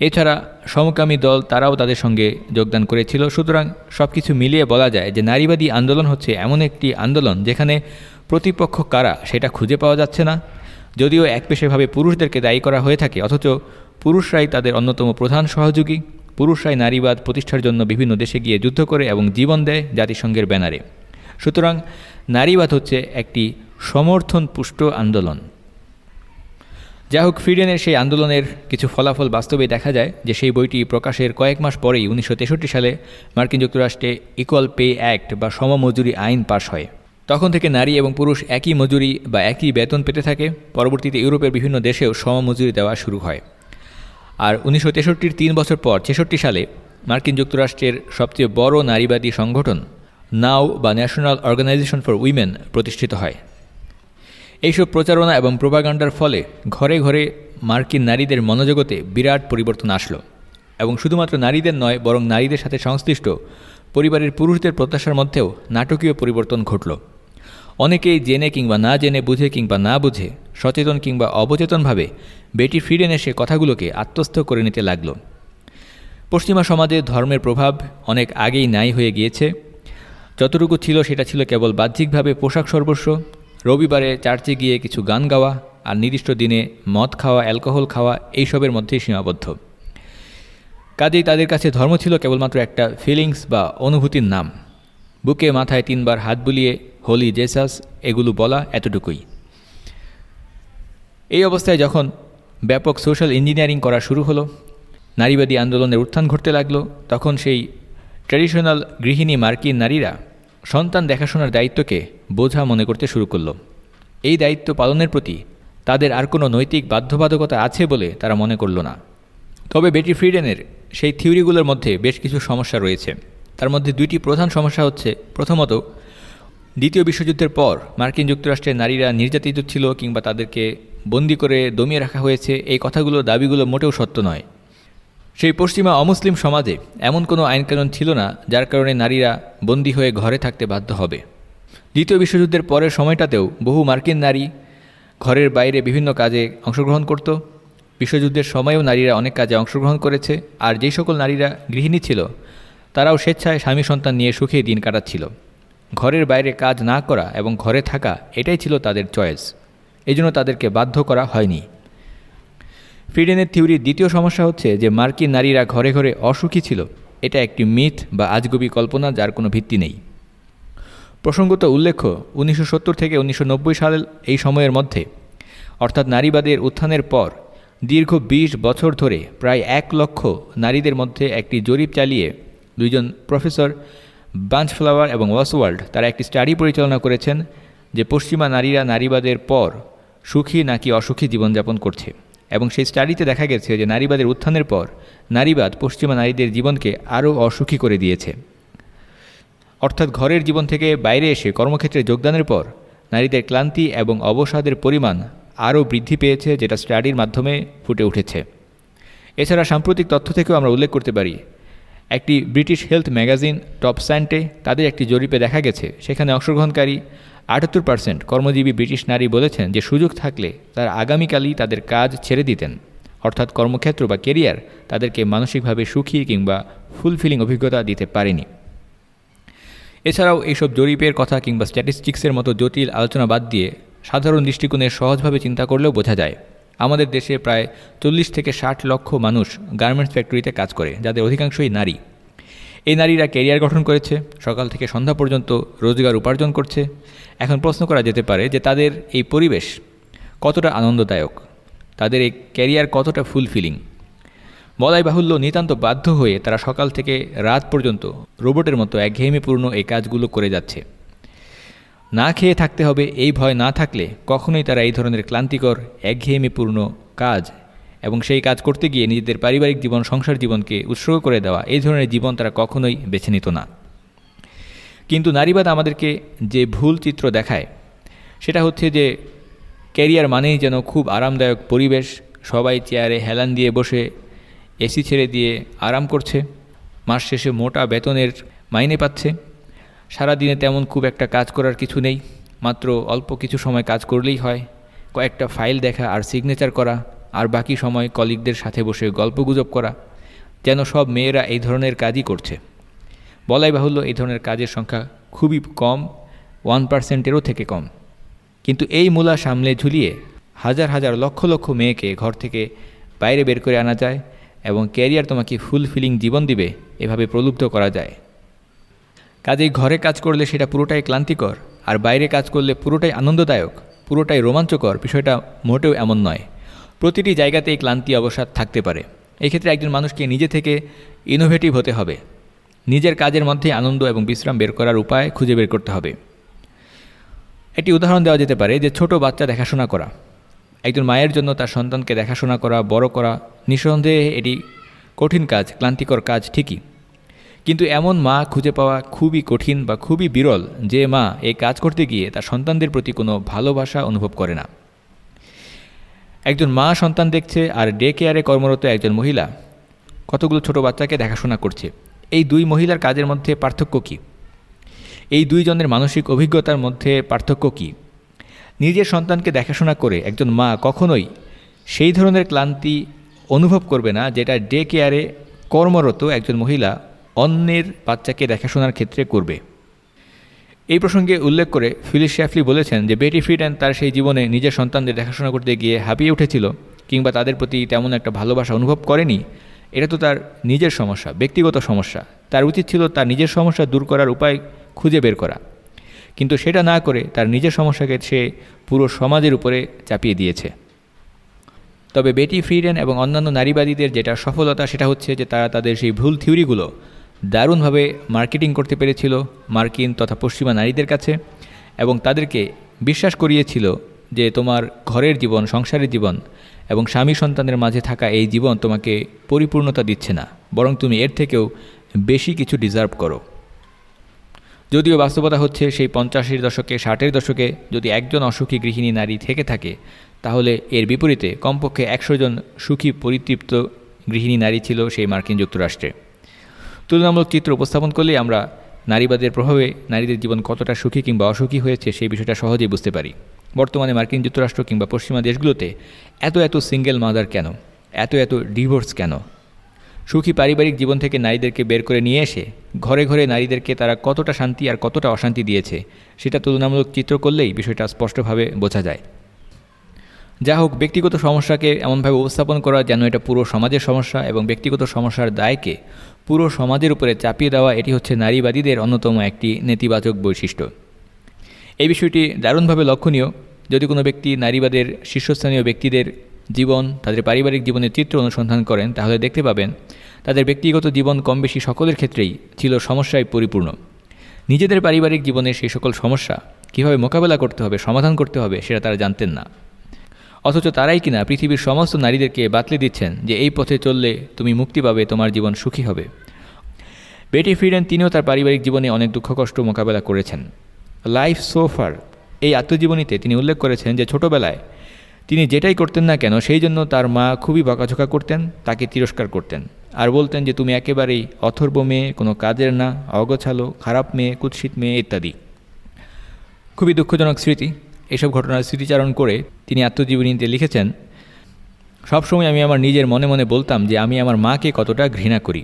Speaker 1: এছাড়া সমকামী দল তারাও তাদের সঙ্গে যোগদান করেছিল। সুতরাং সব কিছু মিলিয়ে বলা যায় যে নারীবাদী আন্দোলন হচ্ছে এমন একটি আন্দোলন যেখানে প্রতিপক্ষ কারা সেটা খুঁজে পাওয়া যাচ্ছে না। যদিও একপেশেভাবে পুরুষদেরকে দায়ী করা হয়ে থাকে, অথচ পুরুষরাই তাদের অন্যতম প্রধান সহযোগী। পুরুষরাই নারীবাদ প্রতিষ্ঠার জন্য বিভিন্ন দেশে গিয়ে যুদ্ধ করে এবং জীবন দেয় জাতিসংঘের ব্যানারে। সুতরাং নারীবাদ হচ্ছে একটি সমর্থন পুষ্ট আন্দোলন। যা হোক ফ্রিডেনের সেই আন্দোলনের কিছু ফলাফল বাস্তবে দেখা যায় যে সেই বইটি প্রকাশের কয়েক মাস পরেই উনিশশো তেষট্টি সালে মার্কিন যুক্তরাষ্ট্রে ইকুয়াল পে অ্যাক্ট বা সমমজুরি আইন পাশ হয়। তখন থেকে নারী এবং পুরুষ একই মজুরি বা একই বেতন পেতে থাকে। পরবর্তীতে ইউরোপের বিভিন্ন দেশেও সমমজুরি দেওয়া শুরু হয়। আর উনিশশো তেষট্টির তিন বছর পর, ছেষট্টি সালে মার্কিন যুক্তরাষ্ট্রের সবচেয়ে বড় নারীবাদী সংগঠন নাও বা ন্যাশনাল অর্গানাইজেশন ফর উইমেন প্রতিষ্ঠিত হয়। এইসব প্রচারণা এবং প্রোপাগান্ডার ফলে ঘরে ঘরে মার্কিন নারীদের মনোজগতে বিরাট পরিবর্তন আসলো এবং শুধুমাত্র নারীদের নয়, বরং নারীদের সাথে সংশ্লিষ্ট পরিবারের পুরুষদের প্রত্যাশার মধ্যেও নাটকীয় পরিবর্তন ঘটল। অনেকেই জেনে কিংবা না জেনে, বুঝে কিংবা না বুঝে, সচেতন কিংবা অবচেতনভাবে বেটি ফ্রিডেন এসে কথাগুলোকে আত্মস্থ করে নিতে লাগল। পশ্চিমা সমাজে ধর্মের প্রভাব অনেক আগেই নাই হয়ে গিয়েছে। যতটুকু ছিল সেটা ছিল কেবল বাহ্যিকভাবে পোশাক সর্বস্ব। রবিবারে চার্চে গিয়ে কিছু গান গাওয়া আর নির্দিষ্ট দিনে মদ খাওয়া, অ্যালকোহল খাওয়া, এইসবের মধ্যেই সীমাবদ্ধ। কাজেই তাদের কাছে ধর্ম ছিল কেবলমাত্র একটা ফিলিংস বা অনুভূতির নাম। বুকে মাথায় তিনবার হাত বুলিয়ে হোলি জেসাস এগুলো বলা এতটুকুই। এই অবস্থায় যখন ব্যাপক সোশ্যাল ইঞ্জিনিয়ারিং করা শুরু হলো, নারীবাদী আন্দোলনের উত্থান ঘটতে লাগল, তখন সেই ট্র্যাডিশনাল গৃহিণী মার্কিন নারীরা সন্তান দেখাশোনার দায়িত্বকে বোঝা মনে করতে শুরু করল। এই দায়িত্ব পালনের প্রতি তাদের আর কোনো নৈতিক বাধ্যবাধকতা আছে বলে তারা মনে করল না। তবে বেটি ফ্রিডেনের সেই থিওরিগুলোর মধ্যে বেশ কিছু সমস্যা রয়েছে। তার মধ্যে দুইটি প্রধান সমস্যা হচ্ছে, প্রথমত, দ্বিতীয় বিশ্বযুদ্ধের পর মার্কিন যুক্তরাষ্ট্রের নারীরা নির্যাতিত ছিল কিংবা তাদেরকে বন্দি করে দমিয়ে রাখা হয়েছে। এই কথাগুলো দাবিগুলো মোটেও সত্য নয়। সেই পশ্চিমা অমুসলিম সমাজে এমন কোনো আইনকানুন ছিল না, যার কারণে নারীরা বন্দী হয়ে ঘরে থাকতে বাধ্য হবে। দ্বিতীয় বিশ্বযুদ্ধের পরের সময়টাতেও বহু মার্কিন নারী ঘরের বাইরে বিভিন্ন কাজে অংশগ্রহণ করত। বিশ্বযুদ্ধের সময়েও নারীরা অনেক কাজে অংশগ্রহণ করেছে, আর যেই সকল নারীরা গৃহিণী ছিল, তারাও স্বেচ্ছায় স্বামী সন্তান নিয়ে সুখে দিন কাটাচ্ছিল। ঘরের বাইরে কাজ না করা এবং ঘরে থাকা, এটাই ছিল তাদের চয়েস। এই জন্য তাদেরকে বাধ্য করা হয়নি। ফ্রিডেনের থিওরির দ্বিতীয় সমস্যা হচ্ছে যে মার্কিন নারীরা ঘরে ঘরে অসুখী ছিল। এটা একটি মিথ বা আজগবি কল্পনা যার কোনো ভিত্তি নেই। প্রসঙ্গত উল্লেখ্য, উনিশশো সত্তর থেকে উনিশশো নব্বই সালের এই সময়ের মধ্যে, অর্থাৎ নারীবাদের উত্থানের পর, দীর্ঘ ২০ বছর ধরে প্রায় এক লক্ষ নারীদের মধ্যে একটি জরিপ চালিয়ে দুইজন প্রফেসর বাঞ্চ ফ্লাওয়ার এবং ওয়াসওয়ার্ল্ড তারা একটি স্টাডি পরিচালনা করেছেন যে পশ্চিমা নারীরা নারীবাদের পর সুখী নাকি অসুখী জীবনযাপন করছে। এবং সেই স্টাডিতে দেখা গেছে যে নারীবাদের উত্থানের পর নারীবাদ পশ্চিমা নারীদের জীবনকে আরও অসুখী করে দিয়েছে। অর্থাৎ ঘরের জীবন থেকে বাইরে এসে কর্মক্ষেত্রে যোগদানের পর নারীদের ক্লান্তি এবং অবসাদের পরিমাণ আরও বৃদ্ধি পেয়েছে, যেটা স্টাডির মাধ্যমে ফুটে উঠেছে। এছাড়া সাম্প্রতিক তথ্য থেকেও আমরা উল্লেখ করতে পারি, একটি British health magazine Top Sante তাদের একটি জরিপে দেখা গেছে, সেখানে অংশগ্রহণকারী আটাত্তর পার্সেন্ট কর্মজীবী ব্রিটিশ নারী বলেছেন যে সুযোগ থাকলে তার আগামীকালই তাদের কাজ ছেড়ে দিতেন। অর্থাৎ কর্মক্ষেত্র বা কেরিয়ার তাদেরকে মানসিকভাবে সুখী কিংবা ফুলফিলিং অভিজ্ঞতা দিতে পারেনি। এছাড়াও এইসব জরিপের কথা কিংবা স্ট্যাটিস্টিক্সের মতো জটিল আলোচনা বাদ দিয়ে সাধারণ দৃষ্টিকোণে সহজভাবে চিন্তা করলেও বোঝা যায়, আমাদের দেশে প্রায় চল্লিশ থেকে ষাট লক্ষ মানুষ গার্মেন্টস ফ্যাক্টরিতে কাজ করে, যাদের অধিকাংশই নারী। এই নারীরা ক্যারিয়ার গঠন করেছে, সকাল থেকে সন্ধ্যা পর্যন্ত রোজগার উপার্জন করছে। এখন প্রশ্ন করা যেতে পারে যে তাদের এই পরিবেশ কতটা আনন্দদায়ক? তাদের এই ক্যারিয়ার কতটা ফুলফিলিং বলাই বাহুল্য নিতান্ত বাধ্য হয়ে তারা সকাল থেকে রাত পর্যন্ত রোবটের মতো একঘেয়েমিপূর্ণ এই কাজগুলো করে যাচ্ছে। না খেয়ে থাকতে হবে, এই ভয় না থাকলে কখনোই তারা এই ধরনের ক্লান্তিকর, একঘেয়েমিপূর্ণ কাজ এবং সেই কাজ করতে গিয়ে নিজেদের পারিবারিক জীবন, সংসার জীবনকে উৎসর্গ করে দেওয়া, এই ধরনের জীবন তারা কখনোই বেছে নিত না। কিন্তু নারীবাদ আমাদেরকে যে ভুল চিত্র দেখায়, সেটা হচ্ছে যে ক্যারিয়ার মানেই যেন খুব আরামদায়ক পরিবেশ, সবাই চেয়ারে হেলান দিয়ে বসে, এসি ছেড়ে দিয়ে আরাম করছে, মাস শেষে মোটা বেতনের মাইনে পাচ্ছে সারা দিনে তেমন খুব একটা কাজ করার কিছু নেই, মাত্র অল্প কিছু সময় কাজ করলেই হয়, কয়েকটা ফাইল দেখা আর সিগনেচার করা আর বাকি সময় কলিগদের সাথে বসে গল্পগুজব করা, যেন সব মেয়েরা এই ধরনের কাজই করছে। বলাই বাহুল্য এই ধরনের কাজের সংখ্যা খুবই কম, ওয়ান পার্সেন্টেরও থেকে কম। কিন্তু এই মূলা সামলে ঝুলিয়ে হাজার হাজার লক্ষ লক্ষ মেয়েকে ঘর থেকে বাইরে বের করে আনা যায় এবং ক্যারিয়ার তোমাকে ফুলফিলিং জীবন দিবে এভাবে প্রলুব্ধ করা যায়। কাজেই ঘরে কাজ করলে সেটা পুরোটাই ক্লান্তিকর, আর বাইরে কাজ করলে পুরোটাই আনন্দদায়ক, পুরোটাই রোমাঞ্চকর, বিষয়টা মোটেও এমন নয়। প্রতিটি জায়গাতেই ক্লান্তি অবসাদ থাকতে পারে। এক্ষেত্রে একজন মানুষকে নিজে থেকে ইনোভেটিভ হতে হবে। নিজের কাজের মধ্যে আনন্দ এবং বিশ্রাম বের করার উপায় খুঁজে বের করতে হবে। একটি উদাহরণ দেওয়া যেতে পারে যে ছোট বাচ্চা দেখাশোনা করা। একজন মায়ের জন্য তার সন্তানকে দেখাশোনা করা, বড় করা নিঃসন্দেহে এটি কঠিন কাজ, ক্লান্তিকর কাজ ঠিকই। কিন্তু এমন মা খুঁজে পাওয়া খুবই কঠিন বা খুবই বিরল যে মা এই কাজ করতে গিয়ে তার সন্তানদের প্রতি কোনো ভালোবাসা অনুভব করে না। একজন মা সন্তান দেখছে আর ডে কেয়ারে কর্মরত একজন মহিলা। কতগুলো ছোট বাচ্চাকে দেখাশোনা করছে। এই দুই মহিলার কাজের মধ্যে পার্থক্য কী? এই দুইজনের মানসিক অভিজ্ঞতার মধ্যে পার্থক্য কী? নিজের সন্তানকে দেখাশোনা করে একজন মা কখনোই সেই ধরনের ক্লান্তি অনুভব করবে না যেটা ডে কেয়ারে কর্মরত একজন মহিলা অন্যের বাচ্চাকে দেখাশোনার ক্ষেত্রে করবে। এই প্রসঙ্গে উল্লেখ করে ফিলিস শ্যাফলি বলেছেন যে বেটি ফ্রিডেন তার সেই জীবনে নিজের সন্তানদের দেখাশোনা করতে গিয়ে হাঁপিয়ে উঠেছিল কিংবা তাদের প্রতি তেমন একটা ভালোবাসা অনুভব করেনি। এটা তো তার নিজের সমস্যা, ব্যক্তিগত সমস্যা। তার উচিত ছিল তার নিজের সমস্যা দূর করার উপায় খুঁজে বের করা। কিন্তু সেটা না করে তার নিজের সমস্যাকে সে পুরো সমাজের উপরে চাপিয়ে দিয়েছে। তবে বেটি ফ্রিডেন এবং অন্যান্য নারীবাদীদের যেটা সফলতা সেটা হচ্ছে যে তারা তাদের সেই ভুল থিওরিগুলো দারুণভাবে মার্কেটিং করতে পেরেছিল মার্কিন তথা পশ্চিমা নারীদের কাছে এবং তাদেরকে বিশ্বাস করিয়েছিল যে তোমার ঘরের জীবন, সংসারের জীবন এবং স্বামী সন্তানের মাঝে থাকা এই জীবন তোমাকে পরিপূর্ণতা দিচ্ছে না, বরং তুমি এর থেকেও বেশি কিছু ডিজার্ভ করো। যদিও বাস্তবতা হচ্ছে সেই পঞ্চাশের দশকে, ষাটের দশকে যদি একজন অসুখী গৃহিণী নারী থেকে থাকে, তাহলে এর বিপরীতে কমপক্ষে একশো জন সুখী, পরিতৃপ্ত গৃহিণী নারী ছিল সেই মার্কিন যুক্তরাষ্ট্রে। তুলনামূলক চিত্র উপস্থাপন করলেই আমরা নারীবাদের প্রভাবে নারীদের জীবন কতটা সুখী কিংবা অসুখী হয়েছে সেই বিষয়টা সহজেই বুঝতে পারি। বর্তমানে মার্কিন যুক্তরাষ্ট্র কিংবা পশ্চিমা দেশগুলোতে এত এত সিঙ্গেল মাদার কেন? এত এত ডিভোর্স কেন? সুখী পারিবারিক জীবন থেকে নারীদেরকে বের করে নিয়ে এসে ঘরে ঘরে নারীদেরকে তারা কতটা শান্তি আর কতটা অশান্তি দিয়েছে, সেটা তুলনামূলক চিত্র করলেই বিষয়টা স্পষ্টভাবে বোঝা যায়। যা হোক, ব্যক্তিগত সমস্যাকে এমনভাবে উপস্থাপন করা যেন এটা পুরো সমাজের সমস্যা এবং ব্যক্তিগত সমস্যার দায়কে পুরো সমাজের উপরে চাপিয়ে দেওয়া, এটি হচ্ছে নারীবাদীদের অন্যতম একটি নেতিবাচক বৈশিষ্ট্য। এই বিষয়টি দারুণভাবে লক্ষণীয়। যদি কোনো ব্যক্তি নারীবাদের শীর্ষস্থানীয় ব্যক্তিদের জীবন, তাদের পারিবারিক জীবনের চিত্র অনুসন্ধান করেন, তাহলে দেখতে পাবেন তাদের ব্যক্তিগত জীবন কম বেশি সকলের ক্ষেত্রেই ছিল সমস্যায় পরিপূর্ণ। নিজেদের পারিবারিক জীবনের সেই সকল সমস্যা কীভাবে মোকাবেলা করতে হবে, সমাধান করতে হবে, সেটা তারা জানতেন না। অথচ তারাই কিনা পৃথিবীর সমস্ত নারীদেরকে বাতলে দিচ্ছেন যে এই পথে চললে তুমি মুক্তি পাবে, তোমার জীবন সুখী হবে। বেটি ফ্রিডেন তিনিও তার পারিবারিক জীবনে অনেক দুঃখ কষ্ট মোকাবেলা করেছেন। লাইফ সোফার এই আত্মজীবনীতে তিনি উল্লেখ করেছেন যে ছোটবেলায় তিনি যেটাই করতেন না কেন, সেই জন্য তার মা খুবই বকাঝোকা করতেন, তাকে তিরস্কার করতেন। আর বলতেন যে, তুমি একেবারেই অথর্ব মেয়ে, কোনো কাজের না, অগোছালো, খারাপ মেয়ে, কুৎসিত মেয়ে, ইত্যাদি। খুবই দুঃখজনক স্মৃতি। এসব ঘটনার স্মৃতিচারণ করে তিনি আত্মজীবনীতে লিখেছেন সবসময় আমি আমার নিজের মনে মনে বলতাম যে আমি আমার মাকে কতটা ঘৃণা করি।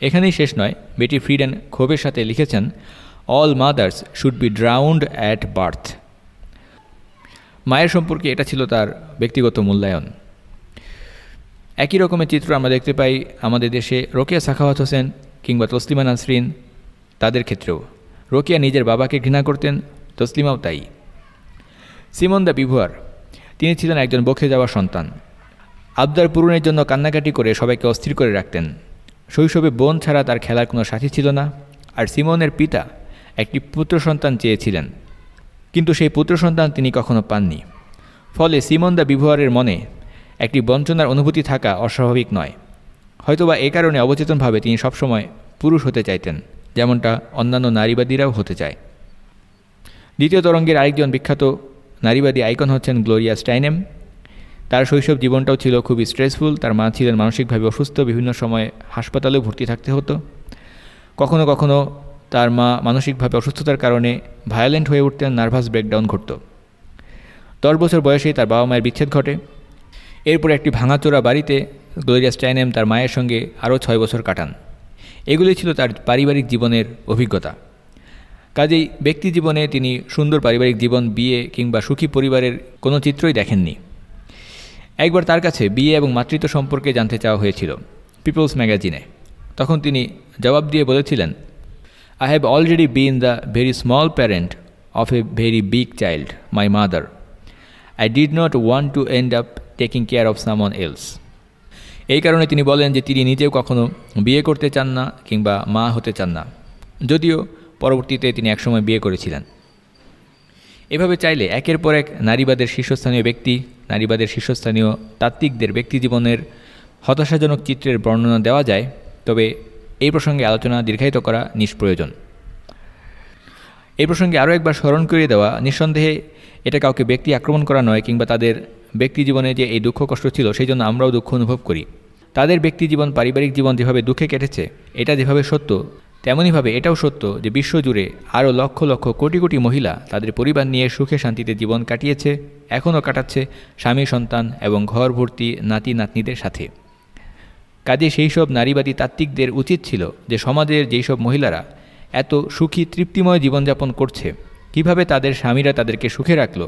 Speaker 1: এখানেই শেষ নয়, বেটি ফ্রিডেন ক্ষোভের সাথে লিখেছেন all mothers should be drowned at birth মায়ের সম্পর্কে এটা ছিল তার ব্যক্তিগত মূল্যায়ন। একই রকমের চিত্র আমরা দেখতে পাই আমাদের দেশে রোকেয়া সাখাওয়াত হোসেন কিংবা তসলিমা নাসরিন, তাদের ক্ষেত্রেও। রোকেয়া নিজের বাবাকে ঘৃণা করতেন, তসলিমাও তাই। Simone de Beauvoir. তিনি ছিলেন একজন বকে যাওয়া সন্তান। আবদার পূরণের জন্য কান্নাকাটি করে সবাইকে অস্থির করে রাখতেন। শৈশবে বোন ছাড়া তার খেলার কোনো সাথী ছিল না, আর সিমনের পিতা একটি পুত্র সন্তান চেয়েছিলেন। কিন্তু সেই পুত্র সন্তান তিনি কখনো পাননি। ফলে সিমন দ্য বিভুয়ারের মনে একটি বঞ্চনার অনুভূতি থাকা অস্বাভাবিক নয়। হয়তোবা এ কারণে অবচেতনভাবে তিনি সবসময় পুরুষ হতে চাইতেন, যেমনটা অন্যান্য নারীবাদীরাও হতে চায়। দ্বিতীয় তরঙ্গের আরেকজন বিখ্যাত নারীবাদী আইকন হচ্ছেন গ্লোরিয়া স্টাইনেম। তার শৈশব জীবনটাও ছিল খুবই স্ট্রেসফুল। তার মা ছিলেন মানসিকভাবে অসুস্থ, বিভিন্ন সময় হাসপাতালেও ভর্তি থাকতে হতো। কখনো কখনো তার মা মানসিকভাবে অসুস্থতার কারণে ভায়োলেন্ট হয়ে উঠতেন, নার্ভাস ব্রেকডাউন ঘটত। দশ বছর বয়সেই তার বাবা মায়ের বিচ্ছেদ ঘটে। এরপর একটি ভাঙাচোরা বাড়িতে গ্লোরিয়া স্টাইনেম তার মায়ের সঙ্গে আরও ছয় বছর কাটান। এগুলি ছিল তার পারিবারিক জীবনের অভিজ্ঞতা। কাজেই ব্যক্তি জীবনে তিনি সুন্দর পারিবারিক জীবন, বিয়ে কিংবা সুখী পরিবারের কোনো চিত্রই দেখেননি। একবার তার কাছে বিয়ে এবং মাতৃত্ব সম্পর্কে জানতে চাওয়া হয়েছিল পিপলস ম্যাগাজিনে। তখন তিনি জবাব দিয়ে বলেছিলেন I have already been the very small parent of a very big child my mother I did not want to end up taking care of someone else এই কারণে তিনি বলেন যে তিনি নিজেও কখনো বিয়ে করতে চান না কিংবা মা হতে চান না। যদিও পরবর্তীতে তিনি একসময় বিয়ে করেছিলেন। এভাবে চাইলে একের পর এক নারীবাদের শীর্ষস্থানীয় ব্যক্তি, নারীবাদের শীর্ষস্থানীয় তাত্ত্বিকদের ব্যক্তি জীবনের হতাশাজনক চিত্রের বর্ণনা দেওয়া যায়, তবে এই প্রসঙ্গে আলোচনা দীর্ঘায়িত করা নিষ্প্রয়োজন। এই প্রসঙ্গে আরও একবার স্মরণ করিয়ে দেওয়া, নিঃসন্দেহে এটা কাউকে ব্যক্তি আক্রমণ করা নয় কিংবা তাদের ব্যক্তি জীবনে যে এই দুঃখ কষ্ট ছিল, সেই জন্য আমরাও দুঃখ অনুভব করি। তাদের ব্যক্তি জীবন পারিবারিক জীবন যেভাবে দুঃখে কেটেছে, এটা যেভাবে সত্য তেমনইভাবে এটাও সত্য যে বিশ্বজুড়ে আরও লক্ষ লক্ষ কোটি কোটি মহিলা তাদের পরিবার নিয়ে সুখে শান্তিতে জীবন কাটিয়েছে, এখনও কাটাচ্ছে স্বামী, সন্তান এবং ঘর ভর্তি নাতি, নাতনিদের সাথে। কাজে সেই সব নারীবাদী তাত্ত্বিকদের উচিত ছিল যে সমাজের যেই সব মহিলারা এত সুখী, তৃপ্তিময় জীবনযাপন করছে, কীভাবে তাদের স্বামীরা তাদেরকে সুখে রাখল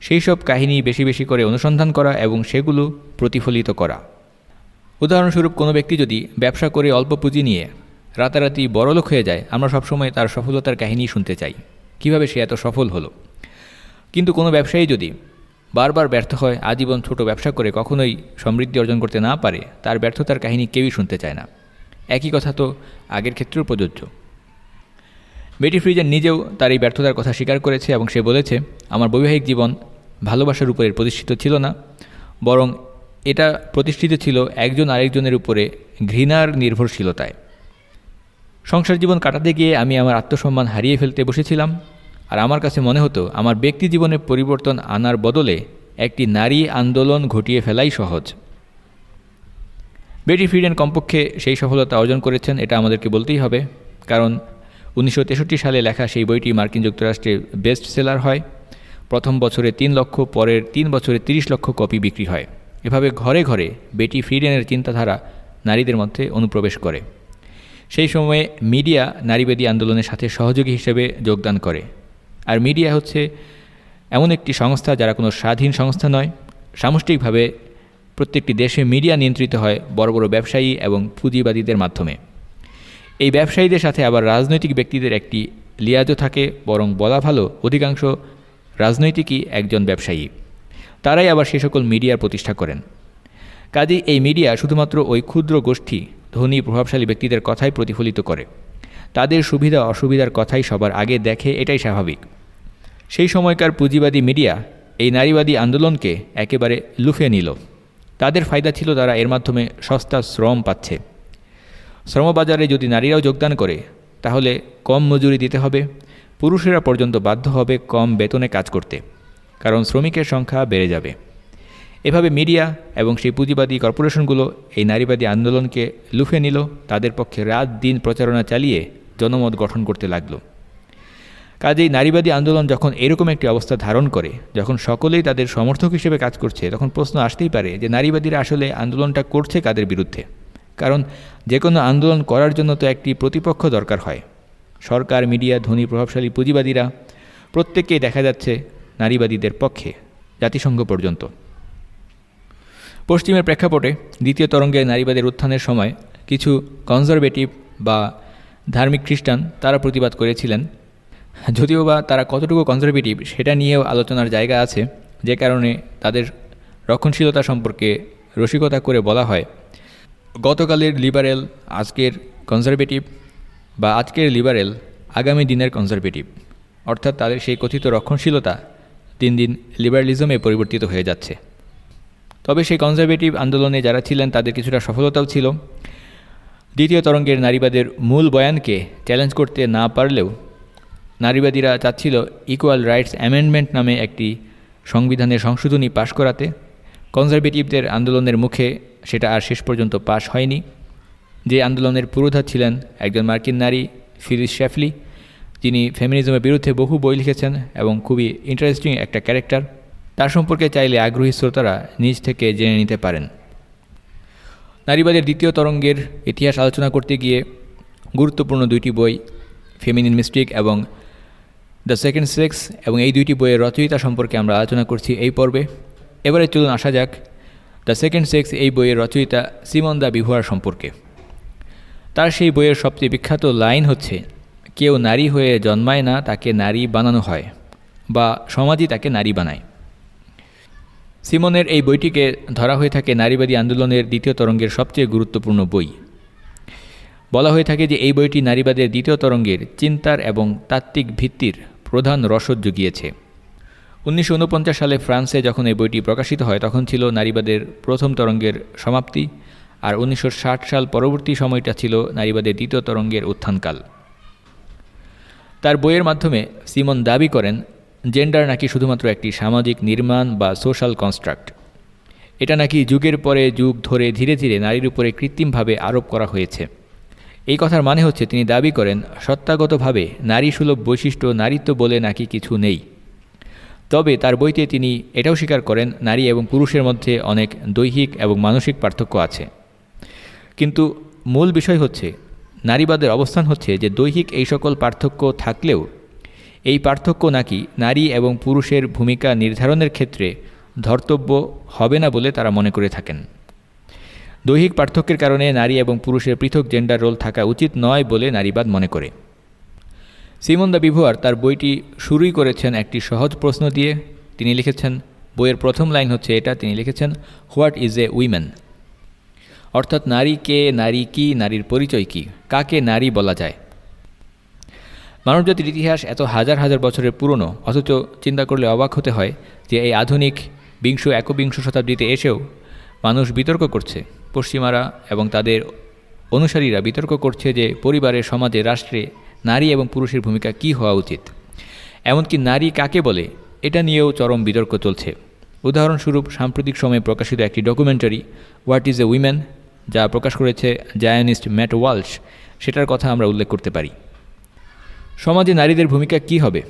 Speaker 1: সেই সব কাহিনী বেশি বেশি করে অনুসন্ধান করা এবং সেগুলো প্রতিফলিত করা। উদাহরণস্বরূপ কোনো ব্যক্তি যদি ব্যবসা করে অল্প পুঁজি নিয়ে রাতারাতি বড়লোক হয়ে যায়। আমরা সবসময় তার সফলতার কাহিনী শুনতে চাই। কীভাবে সে এত সফল হলো? কিন্তু কোনো ব্যবসায়ী যদি বারবার ব্যর্থ হয়, আজীবন ছোট ব্যবসা করে কখনোই সমৃদ্ধি অর্জন করতে না পারে, তার ব্যর্থতার কাহিনী কেউই শুনতে চায় না। একই কথা তো আগের ক্ষেত্রেও প্রযোজ্য। বেটি ফ্রিজের নিজেও তার এই ব্যর্থতার কথা স্বীকার করেছে এবং সে বলেছে, আমার বৈবাহিক জীবন ভালোবাসার উপরে প্রতিষ্ঠিত ছিল না, বরং এটা প্রতিষ্ঠিত ছিল একজন আরেকজনের উপরে ঘৃণার নির্ভরশীলতায়। সংসার জীবন কাটাতে গিয়ে আমি আমার আত্মসম্মান হারিয়ে ফেলতে বসেছিলাম। আর আমার কাছে মনে হতো, আমার ব্যক্তি জীবনে পরিবর্তন আনার বদলে একটি নারী আন্দোলন ঘটিয়ে ফেলাই সহজ। বেটি ফ্রিডেন কমপক্ষে সেই সফলতা অর্জন করেছেন, এটা আমাদেরকে বলতেই হবে। কারণ উনিশশো তেষট্টি সালে লেখা সেই বইটি মার্কিন যুক্তরাষ্ট্রে বেস্ট সেলার হয়। প্রথম বছরে তিন লক্ষ, পরের তিন বছরে ৩০ লক্ষ কপি বিক্রি হয়। এভাবে ঘরে ঘরে বেটি ফ্রিডেনের চিন্তাধারা নারীদের মধ্যে অনুপ্রবেশ করে। সেই সময়ে মিডিয়া নারীবাদী আন্দোলনের সাথে সহযোগী হিসেবে যোগদান করে। আর মিডিয়া হচ্ছে এমন একটি সংস্থা যারা কোনো স্বাধীন সংস্থা নয়। সামষ্টিকভাবে প্রত্যেকটি দেশে মিডিয়া নিয়ন্ত্রিত হয় বড় বড় ব্যবসায়ী এবং পুঁজিবাদীদের মাধ্যমে। এই ব্যবসায়ীদের সাথে আবার রাজনৈতিক ব্যক্তিদের একটি লিয়াজও থাকে, বরং বলা ভালো অধিকাংশ রাজনৈতিকই একজন ব্যবসায়ী। তারাই আবার সে সকল মিডিয়ার প্রতিষ্ঠা করেন। কাজেই এই মিডিয়া শুধুমাত্র ওই ক্ষুদ্র গোষ্ঠী, ধনী প্রভাবশালী ব্যক্তিদের কথাই প্রতিফলিত করে। তাদের সুবিধা অসুবিধার কথাই সবার আগে দেখে এটাই স্বাভাবিক। সেই সময়কার পুঁজিবাদী মিডিয়া এই নারীবাদী আন্দোলনকে একেবারে লুফে নিল। তাদের ফায়দা ছিল তারা এর মাধ্যমে সস্তা শ্রম পাচ্ছে। শ্রমবাজারে যদি নারীরাও যোগদান করে, তাহলে কম মজুরি দিতে হবে, পুরুষেরা পর্যন্ত বাধ্য হবে কম বেতনে কাজ করতে। কারণ শ্রমিকের সংখ্যা বেড়ে যাবে। এভাবে মিডিয়া এবং সেই পুঁজিবাদী কর্পোরেশনগুলো এই নারীবাদী আন্দোলনকে লুফে নিল, তাদের পক্ষে রাত দিন প্রচারণা চালিয়ে জনমত গঠন করতে লাগল। কাজেই নারীবাদী আন্দোলন যখন এরকম একটি অবস্থা ধারণ করে, যখন সকলেই তাদের সমর্থক হিসেবে কাজ করছে, তখন প্রশ্ন আসতেই পারে যে নারীবাদীরা আসলে আন্দোলনটা করছে কাদের বিরুদ্ধে? কারণ যে কোনো আন্দোলন করার জন্য তো একটি প্রতিপক্ষ দরকার হয়। সরকার, মিডিয়া, ধনী, প্রভাবশালী পুঁজিবাদীরা প্রত্যেককেই দেখা যাচ্ছে নারীবাদীদের পক্ষে, জাতিসংঘ পর্যন্ত। পশ্চিমের প্রেক্ষাপটে দ্বিতীয় তরঙ্গে নারীবাদের উত্থানের সময় কিছু কনজারভেটিভ বা ধার্মিক খ্রিস্টান তারা প্রতিবাদ করেছিলেন। যদিও বা তারা কতটুকু কনজারভেটিভ সেটা নিয়েও আলোচনার জায়গা আছে, যে কারণে তাদের রক্ষণশীলতা সম্পর্কে রসিকতা করে বলা হয়। গতকালের লিবারেল আজকের কনজারভেটিভ বা আজকের লিবারেল আগামী দিনের কনজারভেটিভ, অর্থাৎ তাদের সেই কথিত রক্ষণশীলতা দিন দিন লিবারালিজমে পরিবর্তিত হয়ে যাচ্ছে। তবে সেই কনজারভেটিভ আন্দোলনে যারা ছিলেন, তাদের কিছুটা সফলতাও ছিল। দ্বিতীয় তরঙ্গের নারীবাদের মূল বয়ানকে চ্যালেঞ্জ করতে না পারলেও নারীবাদীরা চাচ্ছিল ইকুয়াল রাইটস অ্যামেন্ডমেন্ট নামে একটি সংবিধানের সংশোধনী পাশ করাতে। কনজারভেটিভদের আন্দোলনের মুখে সেটা আর শেষ পর্যন্ত পাশ হয়নি। যে আন্দোলনের পুরোধা ছিলেন একজন মার্কিন নারী, ফিলিস শেফলি, যিনি ফেমিনিজমের বিরুদ্ধে বহু বই লিখেছেন এবং খুবই ইন্টারেস্টিং একটা ক্যারেক্টার তার সম্পর্কে চাইলে আগ্রহী শ্রোতারা নিজ থেকে জেনে নিতে পারেন। নারীবাদের দ্বিতীয় তরঙ্গের ইতিহাস আলোচনা করতে গিয়ে গুরুত্বপূর্ণ দুইটি বই ফেমিনিন মিস্টিক এবং দ্য সেকেন্ড সেক্স এবং এই দুইটি বইয়ের রচয়িতা সম্পর্কে আমরা আলোচনা করছি এই পর্বে। এবারে চলুন আসা যাক দ্য সেকেন্ড সেক্স এই বইয়ের রচয়িতা সিমন দা বিহুয়ার সম্পর্কে। তার সেই বইয়ের সবচেয়ে বিখ্যাত লাইন হচ্ছে, কেউ নারী হয়ে জন্মায় না তাকে নারী বানানো হয় বা সমাজই তাকে নারী বানায়। সিমনের এই বইটিকে ধরা হয়ে থাকে নারীবাদী আন্দোলনের দ্বিতীয় তরঙ্গের সবচেয়ে গুরুত্বপূর্ণ বই। বলা হয়ে থাকে যে এই বইটি নারীবাদের দ্বিতীয় তরঙ্গের চিন্তার এবং তাত্ত্বিক ভিত্তির প্রধান রসদ জুগিয়েছে। উনিশশো ঊনপঞ্চাশ সালে ফ্রান্সে যখন এই বইটি প্রকাশিত হয়, তখন ছিল নারীবাদের প্রথম তরঙ্গের সমাপ্তি আর উনিশশো ষাট সাল পরবর্তী সময়টা ছিল নারীবাদের দ্বিতীয় তরঙ্গের উত্থানকাল। তার বইয়ের মাধ্যমে সিমন দাবি করেন জেন্ডার নাকি শুধুমাত্র একটি সামাজিক নির্মাণ বা সোশ্যাল কনস্ট্রাক্ট এটা নাকি যুগের পরে যুগ ধরে ধীরে ধীরে নারীর উপরে কৃত্রিমভাবে আরোপ করা হয়েছে। এই কথার মানে হচ্ছে তিনি দাবি করেন, সত্তাগতভাবে নারী সুলভ বৈশিষ্ট্য নারীত্ব বলে নাকি কিছু নেই। তবে তার বইতে তিনি এটাও স্বীকার করেন, নারী এবং পুরুষের মধ্যে অনেক দৈহিক এবং মানসিক পার্থক্য আছে। কিন্তু মূল বিষয় হচ্ছে, নারীবাদের অবস্থান হচ্ছে যে দৈহিক এই সকল পার্থক্য থাকলেও এই পার্থক্য নাকি নারী এবং পুরুষের ভূমিকা নির্ধারণের ক্ষেত্রে ধর্তব্য হবে না বলে তারা মনে করে থাকেন। দৈহিক পার্থক্যের কারণে নারী এবং পুরুষের পৃথক জেন্ডার রোল থাকা উচিত নয় বলে নারীবাদ মনে করে। সিমন দা বিভুয়ার তার বইটি শুরুই করেছেন একটি সহজ প্রশ্ন দিয়ে। তিনি লিখেছেন, বইয়ের প্রথম লাইন হচ্ছে এটা। তিনি লিখেছেন, হোয়াট ইজ এ উইমেন অর্থাৎ নারী কে, নারী কি, নারীর পরিচয় কি? কাকে নারী বলা যায়? মানবজাতির ইতিহাস এত হাজার হাজার বছরের পুরনো, অথচ চিন্তা করলে অবাক হতে হয় যে এই আধুনিক বিংশ একবিংশ শতাব্দীতে এসেও মানুষ বিতর্ক করছে। পশ্চিমারা এবং তাদের অনুসারীরা বিতর্ক করছে যে পরিবারের সমাজে, রাষ্ট্রে নারী এবং পুরুষের ভূমিকা কি হওয়া উচিত। এমনকি নারী কাকে বলে, এটা নিয়েও চরম বিতর্ক চলছে। উদাহরণস্বরূপ সাম্প্রতিক সময়ে প্রকাশিত একটি documentary, what is a women যা প্রকাশ করেছে জায়ানিস্ট ম্যাট ওয়ালস সেটার কথা আমরা উল্লেখ করতে পারি। সমাজে নারীদের ভূমিকা কি হবে?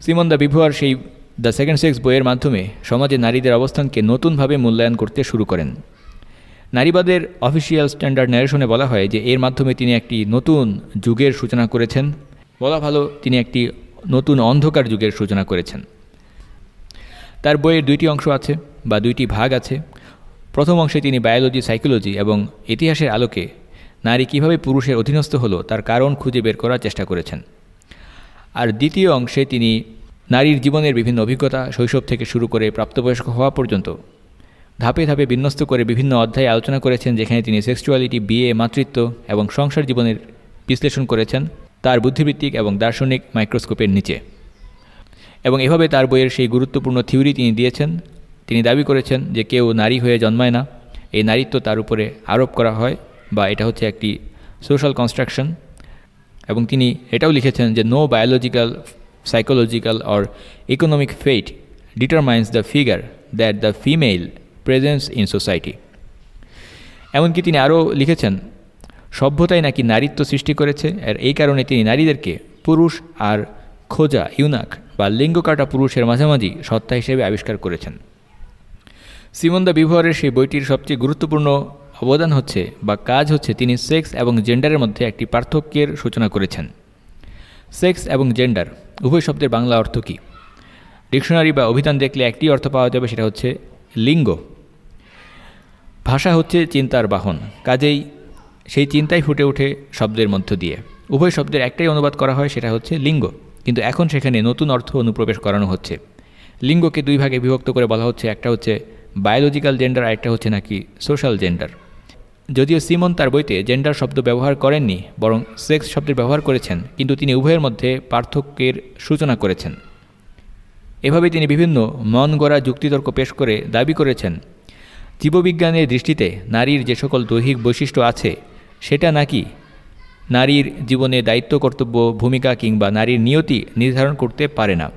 Speaker 1: সিমন দ্য বিভুয়ার সেই দ্য সেকেন্ড সেক্স বইয়ের মাধ্যমে সমাজে নারীদের অবস্থানকে নতুনভাবে মূল্যায়ন করতে শুরু করেন। নারীবাদের অফিসিয়াল স্ট্যান্ডার্ড ন্যারেশনে বলা হয় যে এর মাধ্যমে তিনি একটি নতুন যুগের সূচনা করেছেন। বলা ভালো, তিনি একটি নতুন অন্ধকার যুগের সূচনা করেছেন। তার বইয়ের দুইটি অংশ আছে বা দুইটি ভাগ আছে। প্রথম অংশে তিনি বায়োলজি, সাইকোলজি এবং ইতিহাসের আলোকে নারী কীভাবে পুরুষের অধীনস্থ হলো তার কারণ খুঁজে বের করার চেষ্টা করেছেন। আর দ্বিতীয় অংশে তিনি নারীর জীবনের বিভিন্ন অভিজ্ঞতা, শৈশব থেকে শুরু করে প্রাপ্তবয়স্ক হওয়া পর্যন্ত ধাপে ধাপে বিন্যস্ত করে বিভিন্ন অধ্যায়ে আলোচনা করেছেন, যেখানে তিনি সেক্সুয়ালিটি, বিয়ে, মাতৃত্ব এবং সংসার জীবনের বিশ্লেষণ করেছেন তার বুদ্ধিভিত্তিক এবং দার্শনিক মাইক্রোস্কোপের নিচে। এবং এভাবে তার বইয়ের সেই গুরুত্বপূর্ণ থিওরি তিনি দিয়েছেন। তিনি দাবি করেছেন যে কেউ নারী হয়ে জন্মায় না, এই নারীত্ব তার উপরে আরোপ করা হয় বা এটা হচ্ছে একটি সোশ্যাল কনস্ট্রাকশন। এবং তিনি এটাও লিখেছেন যে no biological psychological or economic fate determines the figure that the female presence in society এমনকি তিনি আরও লিখেছেন, সভ্যতাই নাকি নারীত্ব সৃষ্টি করেছে, আর এই কারণে তিনি নারীদেরকে পুরুষ আর খোঁজা, ইউনাক বা লিঙ্গ কাটা পুরুষের মাঝামাঝি সত্তা হিসেবে আবিষ্কার করেছেন। সিমন দা বিভোয়ারের সেই বইটির সবচেয়ে গুরুত্বপূর্ণ অবদান হচ্ছে বা কাজ হচ্ছে তিনি সেক্স এবং জেন্ডারের মধ্যে একটি পার্থক্যের সূচনা করেছেন। সেক্স এবং জেন্ডার, উভয় শব্দের বাংলা অর্থ কী? ডিকশনারি বা অভিধান দেখলে একটি অর্থ পাওয়া যাবে, সেটা হচ্ছে লিঙ্গ। ভাষা হচ্ছে চিন্তার বাহন, কাজেই সেই চিন্তাই ফুটে ওঠে শব্দের মধ্য দিয়ে। উভয় শব্দের একটাই অনুবাদ করা হয়, সেটা হচ্ছে লিঙ্গ। কিন্তু এখন সেখানে নতুন অর্থ অনুপ্রবেশ করানো হচ্ছে। লিঙ্গকে দুই ভাগে বিভক্ত করে বলা হচ্ছে, একটা হচ্ছে বায়োলজিক্যাল জেন্ডার আর একটা হচ্ছে নাকি সোশ্যাল জেন্ডার। যদিও সিমন তার বইতে জেন্ডার শব্দ ব্যবহার করেননি, বরং সেক্স শব্দের ব্যবহার করেছেন, কিন্তু তিনি উভয়ের মধ্যে পার্থক্যের সূচনা করেছেন। এভাবে তিনি বিভিন্ন মন গড়া যুক্তিতর্ক পেশ করে দাবি করেছেন, জীববিজ্ঞানের দৃষ্টিতে নারীর যে সকল দৈহিক বৈশিষ্ট্য আছে, সেটা নাকি নারীর জীবনে দায়িত্ব, কর্তব্য, ভূমিকা কিংবা নারীর নিয়তি নির্ধারণ করতে পারে না।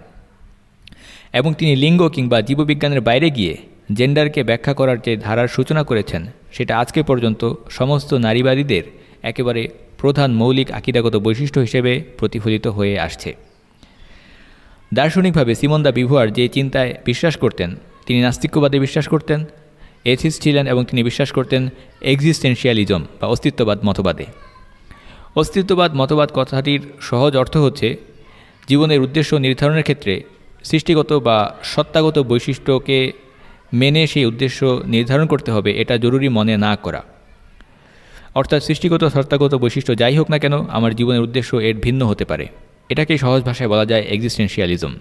Speaker 1: এবং তিনি লিঙ্গ কিংবা জীববিজ্ঞানের বাইরে গিয়ে জেন্ডারকে ব্যাখ্যা করার যে ধারার সূচনা করেছেন, সেটা আজকে পর্যন্ত সমস্ত নারীবাদীদের একেবারে প্রধান মৌলিক আকিদাগত বৈশিষ্ট্য হিসেবে প্রতিফলিত হয়ে আসছে। দার্শনিকভাবে সিমন্দা বিভুয়ার যে চিন্তায় বিশ্বাস করতেন, তিনি নাস্তিক্যবাদে বিশ্বাস করতেন এথিস ছিলেন এবং তিনি বিশ্বাস করতেন এক্সিস্টেন্সিয়ালিজম বা অস্তিত্ববাদ মতবাদে। অস্তিত্ববাদ মতবাদ কথাটির সহজ অর্থ হচ্ছে, জীবনের উদ্দেশ্য নির্ধারণের ক্ষেত্রে সৃষ্টিগত বা সত্তাগত বৈশিষ্ট্যকে মেনে সেই উদ্দেশ্য নির্ধারণ করতে হবে, এটা জরুরি মনে না করা। অর্থাৎ সৃষ্টিগত সত্তাগত বৈশিষ্ট্য যাই হোক না কেন, আমার জীবনের উদ্দেশ্য এর ভিন্ন হতে পারে। এটাকেই সহজ ভাষায় বলা যায় এক্সিস্টেন্সিয়ালিজম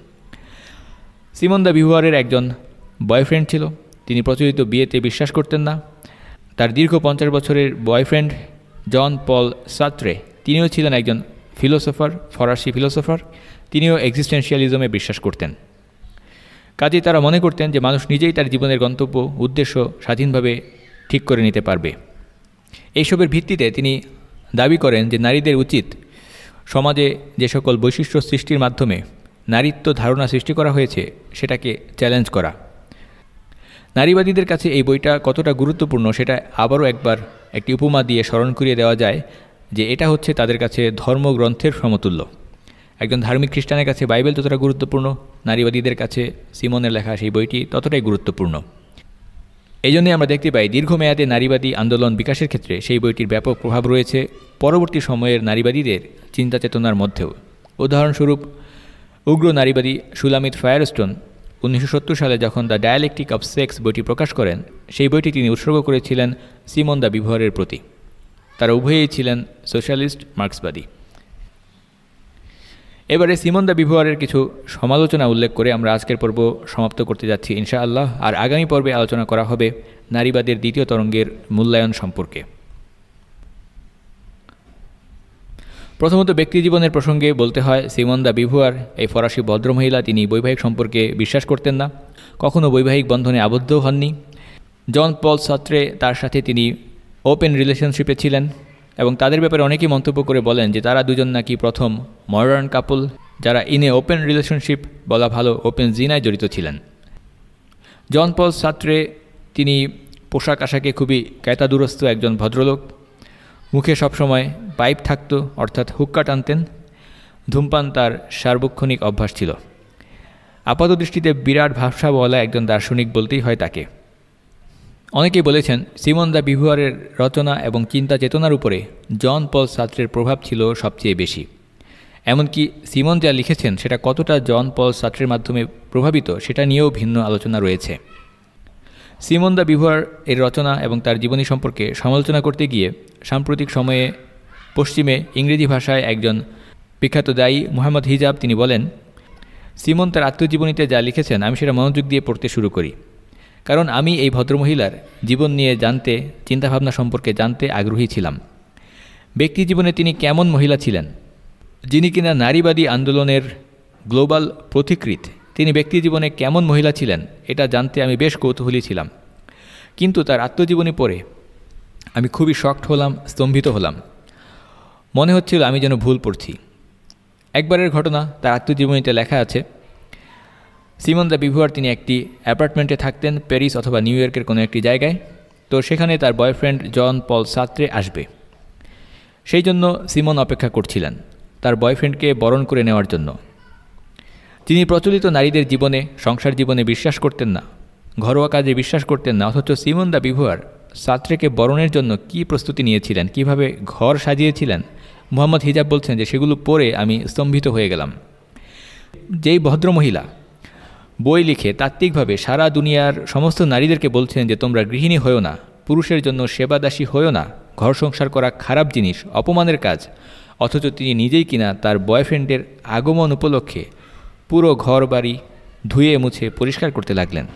Speaker 1: সিমন দ্য বিহুয়ারের একজন বয়ফ্রেন্ড ছিল। তিনি প্রচলিত বিয়েতে বিশ্বাস করতেন না। তার দীর্ঘ পঞ্চাশ বছরের বয়ফ্রেন্ড জন পল সাত্রে, তিনিও ছিলেন একজন ফিলোসফার, ফরাসি ফিলোসফার। তিনিও এক্সিস্টেন্সিয়ালিজমে বিশ্বাস করতেন। কাজে তারা মনে করতেন যে মানুষ নিজেই তার জীবনের গন্তব্য, উদ্দেশ্য স্বাধীনভাবে ঠিক করে নিতে পারবে। এইসবের ভিত্তিতে তিনি দাবি করেন যে নারীদের উচিত সমাজে যে সকল বৈশিষ্ট্য সৃষ্টির মাধ্যমে নারীত্ব ধারণা সৃষ্টি করা হয়েছে, সেটাকে চ্যালেঞ্জ করা। নারীবাদীদের কাছে এই বইটা কতটা গুরুত্বপূর্ণ, সেটা আবারও একবার একটি উপমা দিয়ে স্মরণ করিয়ে দেওয়া যায় যে এটা হচ্ছে তাদের কাছে ধর্মগ্রন্থের সমতুল্য। একজন ধার্মিক খ্রিস্টানের কাছে বাইবেল ততটা গুরুত্বপূর্ণ, নারীবাদীদের কাছে সিমনের লেখা সেই বইটি ততটাই গুরুত্বপূর্ণ। এই জন্যই আমরা দেখতে পাই, দীর্ঘমেয়াদে নারীবাদী আন্দোলন বিকাশের ক্ষেত্রে সেই বইটির ব্যাপক প্রভাব রয়েছে পরবর্তী সময়ের নারীবাদীদের চিন্তা চেতনার মধ্যেও। উদাহরণস্বরূপ, উগ্র নারীবাদী সুলামিত ফায়ারস্টোন উনিশশো সত্তর সালে যখন দ্য ডায়ালেকটিক অব সেক্স বইটি প্রকাশ করেন, সেই বইটি তিনি উৎসর্গ করেছিলেন সিমন দ্য বিভরের প্রতি। তারা উভয়েই ছিলেন সোশ্যালিস্ট মার্ক্সবাদী। এবারে সিমন দা বিভুয়ারের কিছু সমালোচনা উল্লেখ করে আমরা আজকের পর্ব সমাপ্ত করতে যাচ্ছি ইনশাআল্লাহ। আর আগামী পর্বে আলোচনা করা হবে নারীবাদের দ্বিতীয় তরঙ্গের মূল্যায়ন সম্পর্কে। প্রথমত ব্যক্তি জীবনের প্রসঙ্গে বলতে হয়, সিমন দা বিভুয়ার, এই ফরাসি ভদ্রমহিলা তিনি বৈবাহিক সম্পর্কে বিশ্বাস করতেন না কখনও বৈবাহিক বন্ধনে আবদ্ধ হননি। জন পল সাত্রে তার সাথে তিনি ওপেন রিলেশনশিপে ছিলেন। এবং তাদের ব্যাপারে অনেকেই মন্তব্য করে বলেন যে তারা দুজন নাকি প্রথম মডার্ন কাপল, যারা ইনে ওপেন রিলেশনশিপ বলা ভালো ওপেন জিনায় জড়িত ছিলেন। জন পল সাত্রে, তিনি পোশাক আশাকে খুবই ক্যাতাদুরস্ত একজন ভদ্রলোক। মুখে সবসময় পাইপ থাকত, অর্থাৎ হুক্কা টানতেন। ধূমপান তার সার্বক্ষণিক অভ্যাস ছিল। আপাত দৃষ্টিতে বিরাট ভাষা বলা একজন দার্শনিক বলতেই হয় তাকে। অনেকেই বলেছেন, সিমন দা বিহুয়ারের রচনা এবং চিন্তা চেতনার উপরে জন পল সাত্রের প্রভাব ছিল সবচেয়ে বেশি। এমনকি সিমন যা লিখেছেন, সেটা কতটা জন পল সাত্রের মাধ্যমে প্রভাবিত, সেটা নিয়েও ভিন্ন আলোচনা রয়েছে। সিমন দা বিহুয়ার এর রচনা এবং তার জীবনী সম্পর্কে সমালোচনা করতে গিয়ে, সাম্প্রতিক সময়ে পশ্চিমে ইংরেজি ভাষায় একজন বিখ্যাত দায়ী মোহাম্মদ হিজাব তিনি বলেন, সিমন তার আত্মজীবনীতে যা লিখেছেন, আমি সেটা মনোযোগ দিয়ে পড়তে শুরু করি। কারণ আমি এই ভদ্রমহিলার জীবন নিয়ে জানতে, চিন্তাভাবনা সম্পর্কে জানতে আগ্রহী ছিলাম। ব্যক্তি জীবনে তিনি কেমন মহিলা ছিলেন? যিনি কিনা নারীবাদী আন্দোলনের গ্লোবাল প্রতিকৃত, তিনি ব্যক্তি জীবনে কেমন মহিলা ছিলেন, এটা জানতে আমি বেশ কৌতূহলী ছিলাম। কিন্তু তার আত্মজীবনী পড়ে আমি খুবই শক্ট হলাম, স্তম্ভিত হলাম। মনে হচ্ছিল আমি যেন ভুল পড়ছি। একবারের ঘটনা তার আত্মজীবনীতে লেখা আছে সিমন দ্য বিভুয়ার তিনি একটি অ্যাপার্টমেন্টে থাকতেন, প্যারিস অথবা নিউ ইয়র্কের কোনো একটি জায়গায়। তো সেখানে তার বয়ফ্রেন্ড জন পল সাত্রে আসবে। সেই জন্য সিমন অপেক্ষা করছিলেন তার বয়ফ্রেন্ডকে বরণ করে নেওয়ার জন্য। তিনি প্রচলিত নারীদের জীবনে, সংসার জীবনে বিশ্বাস করতেন না, ঘরোয়া কাজে বিশ্বাস করতেন না, অথচ সিমন দ্য বিভুয়ার সাত্রেকে বরণের জন্য কি প্রস্তুতি নিয়েছিলেন, কীভাবে ঘর সাজিয়েছিলেন, মোহাম্মদ হিজাব বলছেন যে, সেগুলো পরে আমি স্তম্ভিত হয়ে গেলাম। যেই ভদ্রমহিলা বই লিখে তাত্ত্বিকভাবে সারা দুনিয়ার সমস্ত নারীদেরকে বলছেন যে, তোমরা গৃহিণী হয়েও না, পুরুষের জন্য সেবাদাসী হয়েও না, ঘর সংসার করা খারাপ জিনিস, অপমানের কাজ, অথচ তিনি নিজেই কিনা তার বয়ফ্রেন্ডের আগমন উপলক্ষে পুরো ঘর বাড়ি ধুয়ে মুছে পরিষ্কার করতে লাগলেন।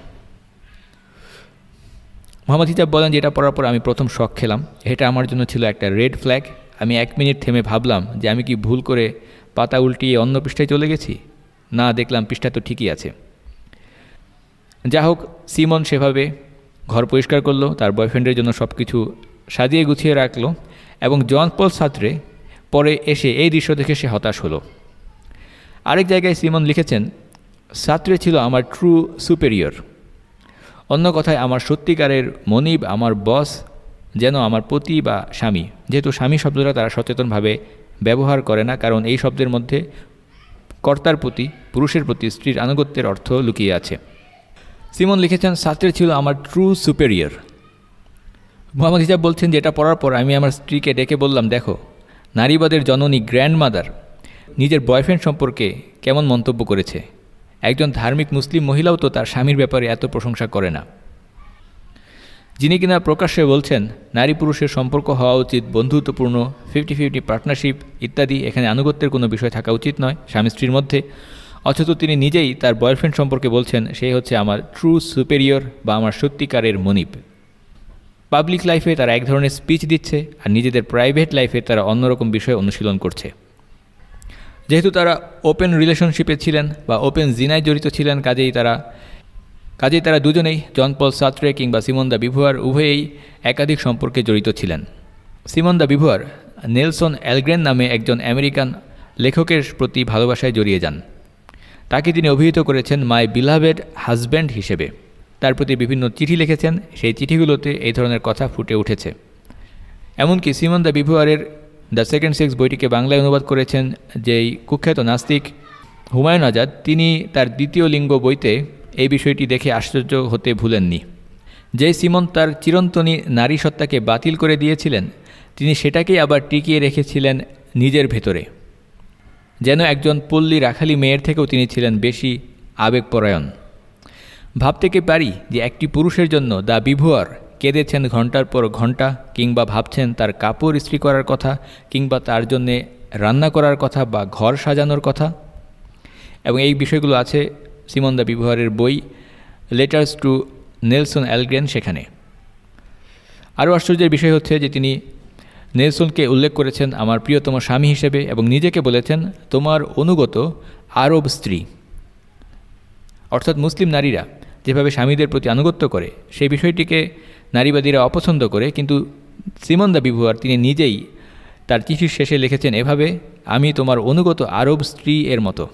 Speaker 1: মোহাম্মদ হিজাব বলেন যে, এটা পড়ার পর আমি প্রথম শখ খেলাম। এটা আমার জন্য ছিল একটা রেড ফ্ল্যাগ। আমি এক মিনিট থেমে ভাবলাম যে, আমি কি ভুল করে পাতা উল্টিয়ে অন্য পৃষ্ঠায় চলে গেছি? না, দেখলাম পৃষ্ঠা তো ঠিকই আছে। যা হোক সিমন সেভাবে ঘর পরিষ্কার করল, তার বয়ফ্রেন্ডের জন্য সব কিছু সাজিয়ে গুছিয়ে রাখল এবং জন পল সাত্রে পরে এসে এই দৃশ্য দেখে সে হতাশ হলো। আরেক জায়গায় সিমন লিখেছেন, সাত্রে ছিল আমার ট্রু সুপেরিয়র অন্য কথায়, আমার সত্যিকারের মনিব, আমার বস যেন আমার পতি বা স্বামী। যেহেতু স্বামী শব্দটা তারা সচেতনভাবে ব্যবহার করে না, কারণ এই শব্দের মধ্যে কর্তার প্রতি, পুরুষের প্রতি স্ত্রীর আনুগত্যের অর্থ লুকিয়ে আছে। সিমন লিখেছেন সাত্রের ছিল আমার ট্রু সুপেরিয়র মোহাম্মদ হিজাব বলছেন যে এটা পড়ার পর আমি আমার স্ত্রীকে ডেকে বললাম, দেখো, নারীবাদের জননী গ্র্যান্ড মাদার নিজের বয়ফ্রেন্ড সম্পর্কে কেমন মন্তব্য করেছে। একজন ধার্মিক মুসলিম মহিলাও তো তার স্বামীর ব্যাপারে এত প্রশংসা করে না। যিনি কিনা প্রকাশ্যে বলছেন, নারী পুরুষের সম্পর্ক হওয়া উচিত, বন্ধুত্বপূর্ণ ফিফটি ফিফটি পার্টনারশিপ ইত্যাদি, এখানে আনুগত্যের কোনো বিষয় থাকা উচিত নয় স্বামী স্ত্রীর মধ্যে। অথচ তিনি নিজেই তার বয়ফ্রেন্ড সম্পর্কে বলছেন, সে হচ্ছে আমার ট্রু সুপেরিয়র বা আমার সত্যিকারের মনিব। পাবলিক লাইফে তারা এক ধরনের স্পিচ দিচ্ছে আর নিজেদের প্রাইভেট লাইফে তারা অন্যরকম বিষয় অনুশীলন করছে। যেহেতু তারা ওপেন রিলেশনশিপে ছিলেন বা ওপেন জিনায় জড়িত ছিলেন, কাজেই তারা কাজেই তারা দুজনেই জন পল সাত্রে কিংবা সিমন দা বিভুয়ার উভয়েই একাধিক সম্পর্কে জড়িত ছিলেন। সিমন দা বিভুয়ার নেলসন অ্যালগ্রেন নামে একজন আমেরিকান লেখকের প্রতি ভালোবাসায় জড়িয়ে যান। তাকে তিনি অভিহিত করেছেন মাই বিলাভেড হাজব্যান্ড হিসেবে। তার প্রতি বিভিন্ন চিঠি লিখেছেন, সেই চিঠিগুলোতে এই ধরনের কথা ফুটে উঠেছে। এমনকি সিমন দ্য বিভুয়ারের দ্য সেকেন্ড সেক্স বইটিকে বাংলায় অনুবাদ করেছেন, যেই কুখ্যাত নাস্তিক হুমায়ুন আজাদ, তিনি তার দ্বিতীয় লিঙ্গ বইতে এই বিষয়টি দেখে আশ্চর্য হতে ভুলেননি। যে সিমন তার চিরন্তনী নারী সত্তাকে বাতিল করে দিয়েছিলেন, তিনি সেটাকেই আবার টিকিয়ে রেখেছিলেন নিজের ভেতরে। যেন একজন পল্লী রাখালি মেয়ের থেকেও তিনি ছিলেন বেশি আবেগপরায়ণ। ভাবতে কি পারি যে একটি পুরুষের জন্য দা বিভুয়ার কেঁদেছেন ঘণ্টার পর ঘণ্টা কিংবা ভাবছেন তার কাপড় ইস্ত্রি করার কথা কিংবা তার জন্যে রান্না করার কথা বা ঘর সাজানোর কথা? এবং এই বিষয়গুলো আছে সিমন দা বিভুয়ারের বই লেটার্স টু নেলসন অ্যালগ্রেন সেখানে। আরও আশ্চর্যের বিষয় হচ্ছে যে তিনি নেলসনকে উল্লেখ করেছেন আমার প্রিয়তম স্বামী হিসেবে এবং নিজেকে বলেছেন, তোমার অনুগত আরব স্ত্রী। অর্থাৎ মুসলিম নারীরা যেভাবে স্বামীদের প্রতি আনুগত্য করে, সেই বিষয়টিকে নারীবাদীরা অপছন্দ করে, কিন্তু সিমন দা বিভুয়ার তিনি নিজেই তার চিঠির শেষে লিখেছেন এভাবে, আমি তোমার অনুগত আরব স্ত্রী এর মতো।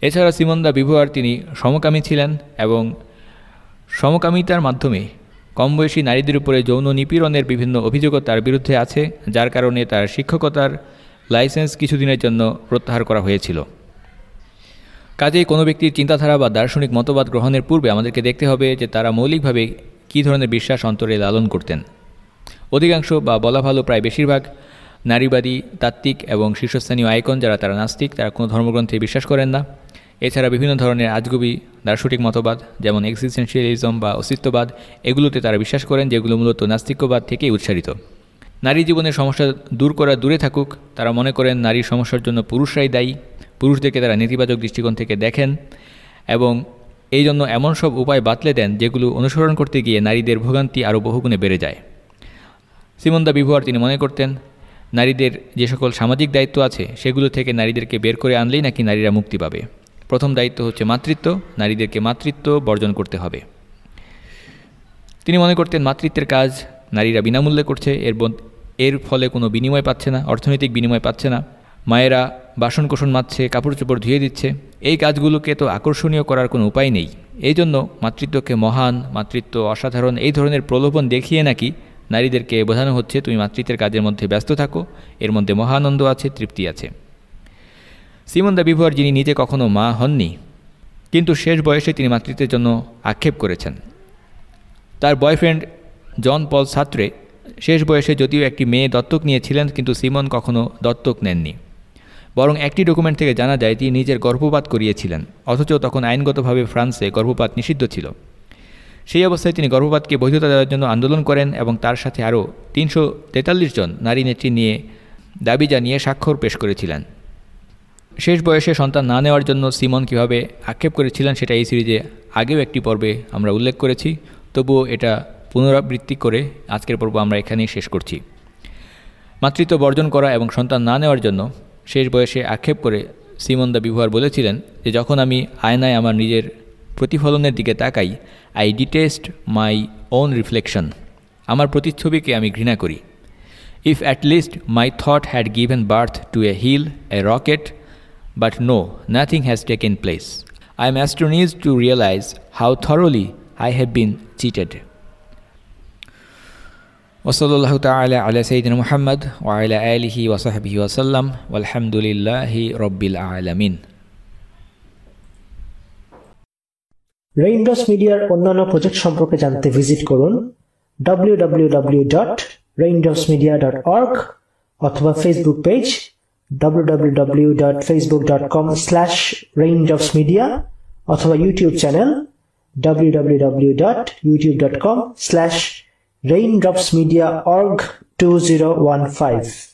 Speaker 1: এছাড়া সিমন দা বিভুয়ার তিনি সমকামী ছিলেন এবং সমকামিতার মাধ্যমে কম বয়সী নারীদের উপরে যৌন নিপীড়নের বিভিন্ন অভিযোগও তার বিরুদ্ধে আছে, যার কারণে তার শিক্ষকতার লাইসেন্স কিছুদিনের জন্য প্রত্যাহার করা হয়েছিল। কাজেই কোনো ব্যক্তির চিন্তাধারা বা দার্শনিক মতবাদ গ্রহণের পূর্বে আমাদেরকে দেখতে হবে যে তারা মৌলিকভাবে কী ধরনের বিশ্বাস অন্তরে লালন করতেন। অধিকাংশ বা বলা ভালো প্রায় বেশিরভাগ নারীবাদী, তাত্ত্বিক এবং শীর্ষস্থানীয় আইকন যারা তারা নাস্তিক, তারা কোনো ধর্মগ্রন্থে বিশ্বাস করেন না। এছাড়া বিভিন্ন ধরনের আজগুবি, দার্শনিক মতবাদ, যেমন এক্সিস্টেন্সিয়ালিজম বা অস্তিত্ববাদ, এগুলোতে তারা বিশ্বাস করেন যেগুলো মূলত নাস্তিক্যবাদ থেকেই উৎসারিত নারী জীবনের সমস্যা দূর করা দূরে থাকুক, তারা মনে করেন নারীর সমস্যার জন্য পুরুষরাই দায়ী, পুরুষদেরকে তারা নেতিবাচক দৃষ্টিকোণ থেকে দেখেন এবং এই জন্য এমন সব উপায় বাতলে দেন যেগুলো অনুসরণ করতে গিয়ে নারীদের ভোগান্তি আরও বহুগুণে বেড়ে যায়। সিমন্দা বিভুয়ার তিনি মনে করতেন, নারীদের যে সকল সামাজিক দায়িত্ব আছে, সেগুলো থেকে নারীদেরকে বের করে আনলেই নাকি নারীরা মুক্তি পাবে। প্রথম দায়িত্ব হচ্ছে মাতৃত্ব, নারীদেরকে মাতৃত্ব বর্জন করতে হবে। তিনি মনে করতেন মাতৃত্বের কাজ নারীরা বিনামূল্যে করছে, এর এর ফলে কোনো বিনিময় পাচ্ছে না, অর্থনৈতিক বিনিময় পাচ্ছে না। মায়েরা বাসন কোষণ মাচ্ছে কাপড় চোপড় ধুয়ে দিচ্ছে। এই কাজগুলোকে তো আকর্ষণীয় করার কোনো উপায় নেই। এই জন্য মাতৃত্বকে মহান, মাতৃত্ব অসাধারণ এই ধরনের প্রলোভন দেখিয়ে নাকি নারীদেরকে বোঝানো হচ্ছে, তুমি মাতৃত্বের কাজের মধ্যে ব্যস্ত থাকো, এর মধ্যে মহানন্দ আছে, তৃপ্তি আছে। সিমন দা বিভুয়ার যিনি নিজে কখনো মা হননি, কিন্তু শেষ বয়সে তিনি মাতৃত্বের জন্য আক্ষেপ করেছেন। তার বয়ফ্রেন্ড জন পল ছাত্রে শেষ বয়সে যদিও একটি মেয়ে দত্তক নিয়েছিলেন, কিন্তু সিমন কখনো দত্তক নেননি। বরং একটি ডকুমেন্ট থেকে জানা যায়, তিনি নিজের গর্ভপাত করিয়েছিলেন, অথচ তখন আইনগতভাবে ফ্রান্সে গর্ভপাত নিষিদ্ধ ছিল। সেই অবস্থায় তিনি গর্ভপাতকে বৈধতা দেওয়ার জন্য আন্দোলন করেন এবং তার সাথে আরও তিনশো তেতাল্লিশ জন নারী নেত্রী নিয়ে দাবি জানিয়ে স্বাক্ষর পেশ করেছিলেন। শেষ বয়সে সন্তান না নেওয়ার জন্য সিমন কীভাবে আক্ষেপ করেছিলেন সেটা এই সিরিজে আগেও একটি পর্বে আমরা উল্লেখ করেছি। তবুও এটা পুনরাবৃত্তি করে আজকের পর্ব আমরা এখানেই শেষ করছি। মাতৃত্ব বর্জন করা এবং সন্তান না নেওয়ার জন্য শেষ বয়সে আক্ষেপ করে সিমন দা বিভুয়ার বলেছিলেন যে, যখন আমি আয়নায় আমার নিজের প্রতিফলনের দিকে তাকাই I detest my own reflection আমার প্রতিচ্ছবিকে আমি ঘৃণা করি। If at least my thought had given birth to a hill a rocket but no nothing has taken place I am astonished to realise how thoroughly I have been cheated وصلى الله تعالى على سيدنا محمد وعلى آله وصحبه وسلم والحمد لله رب العالمين
Speaker 2: Raindrops মিডিয়ার অন্যান্য project সম্পর্কে জানতে visit করুন www.raindropsmedia.org অথবা Facebook page www.facebook.com/raindropsmedia অথবা YouTube channel www.youtube.com/raindropsmediaorg 2015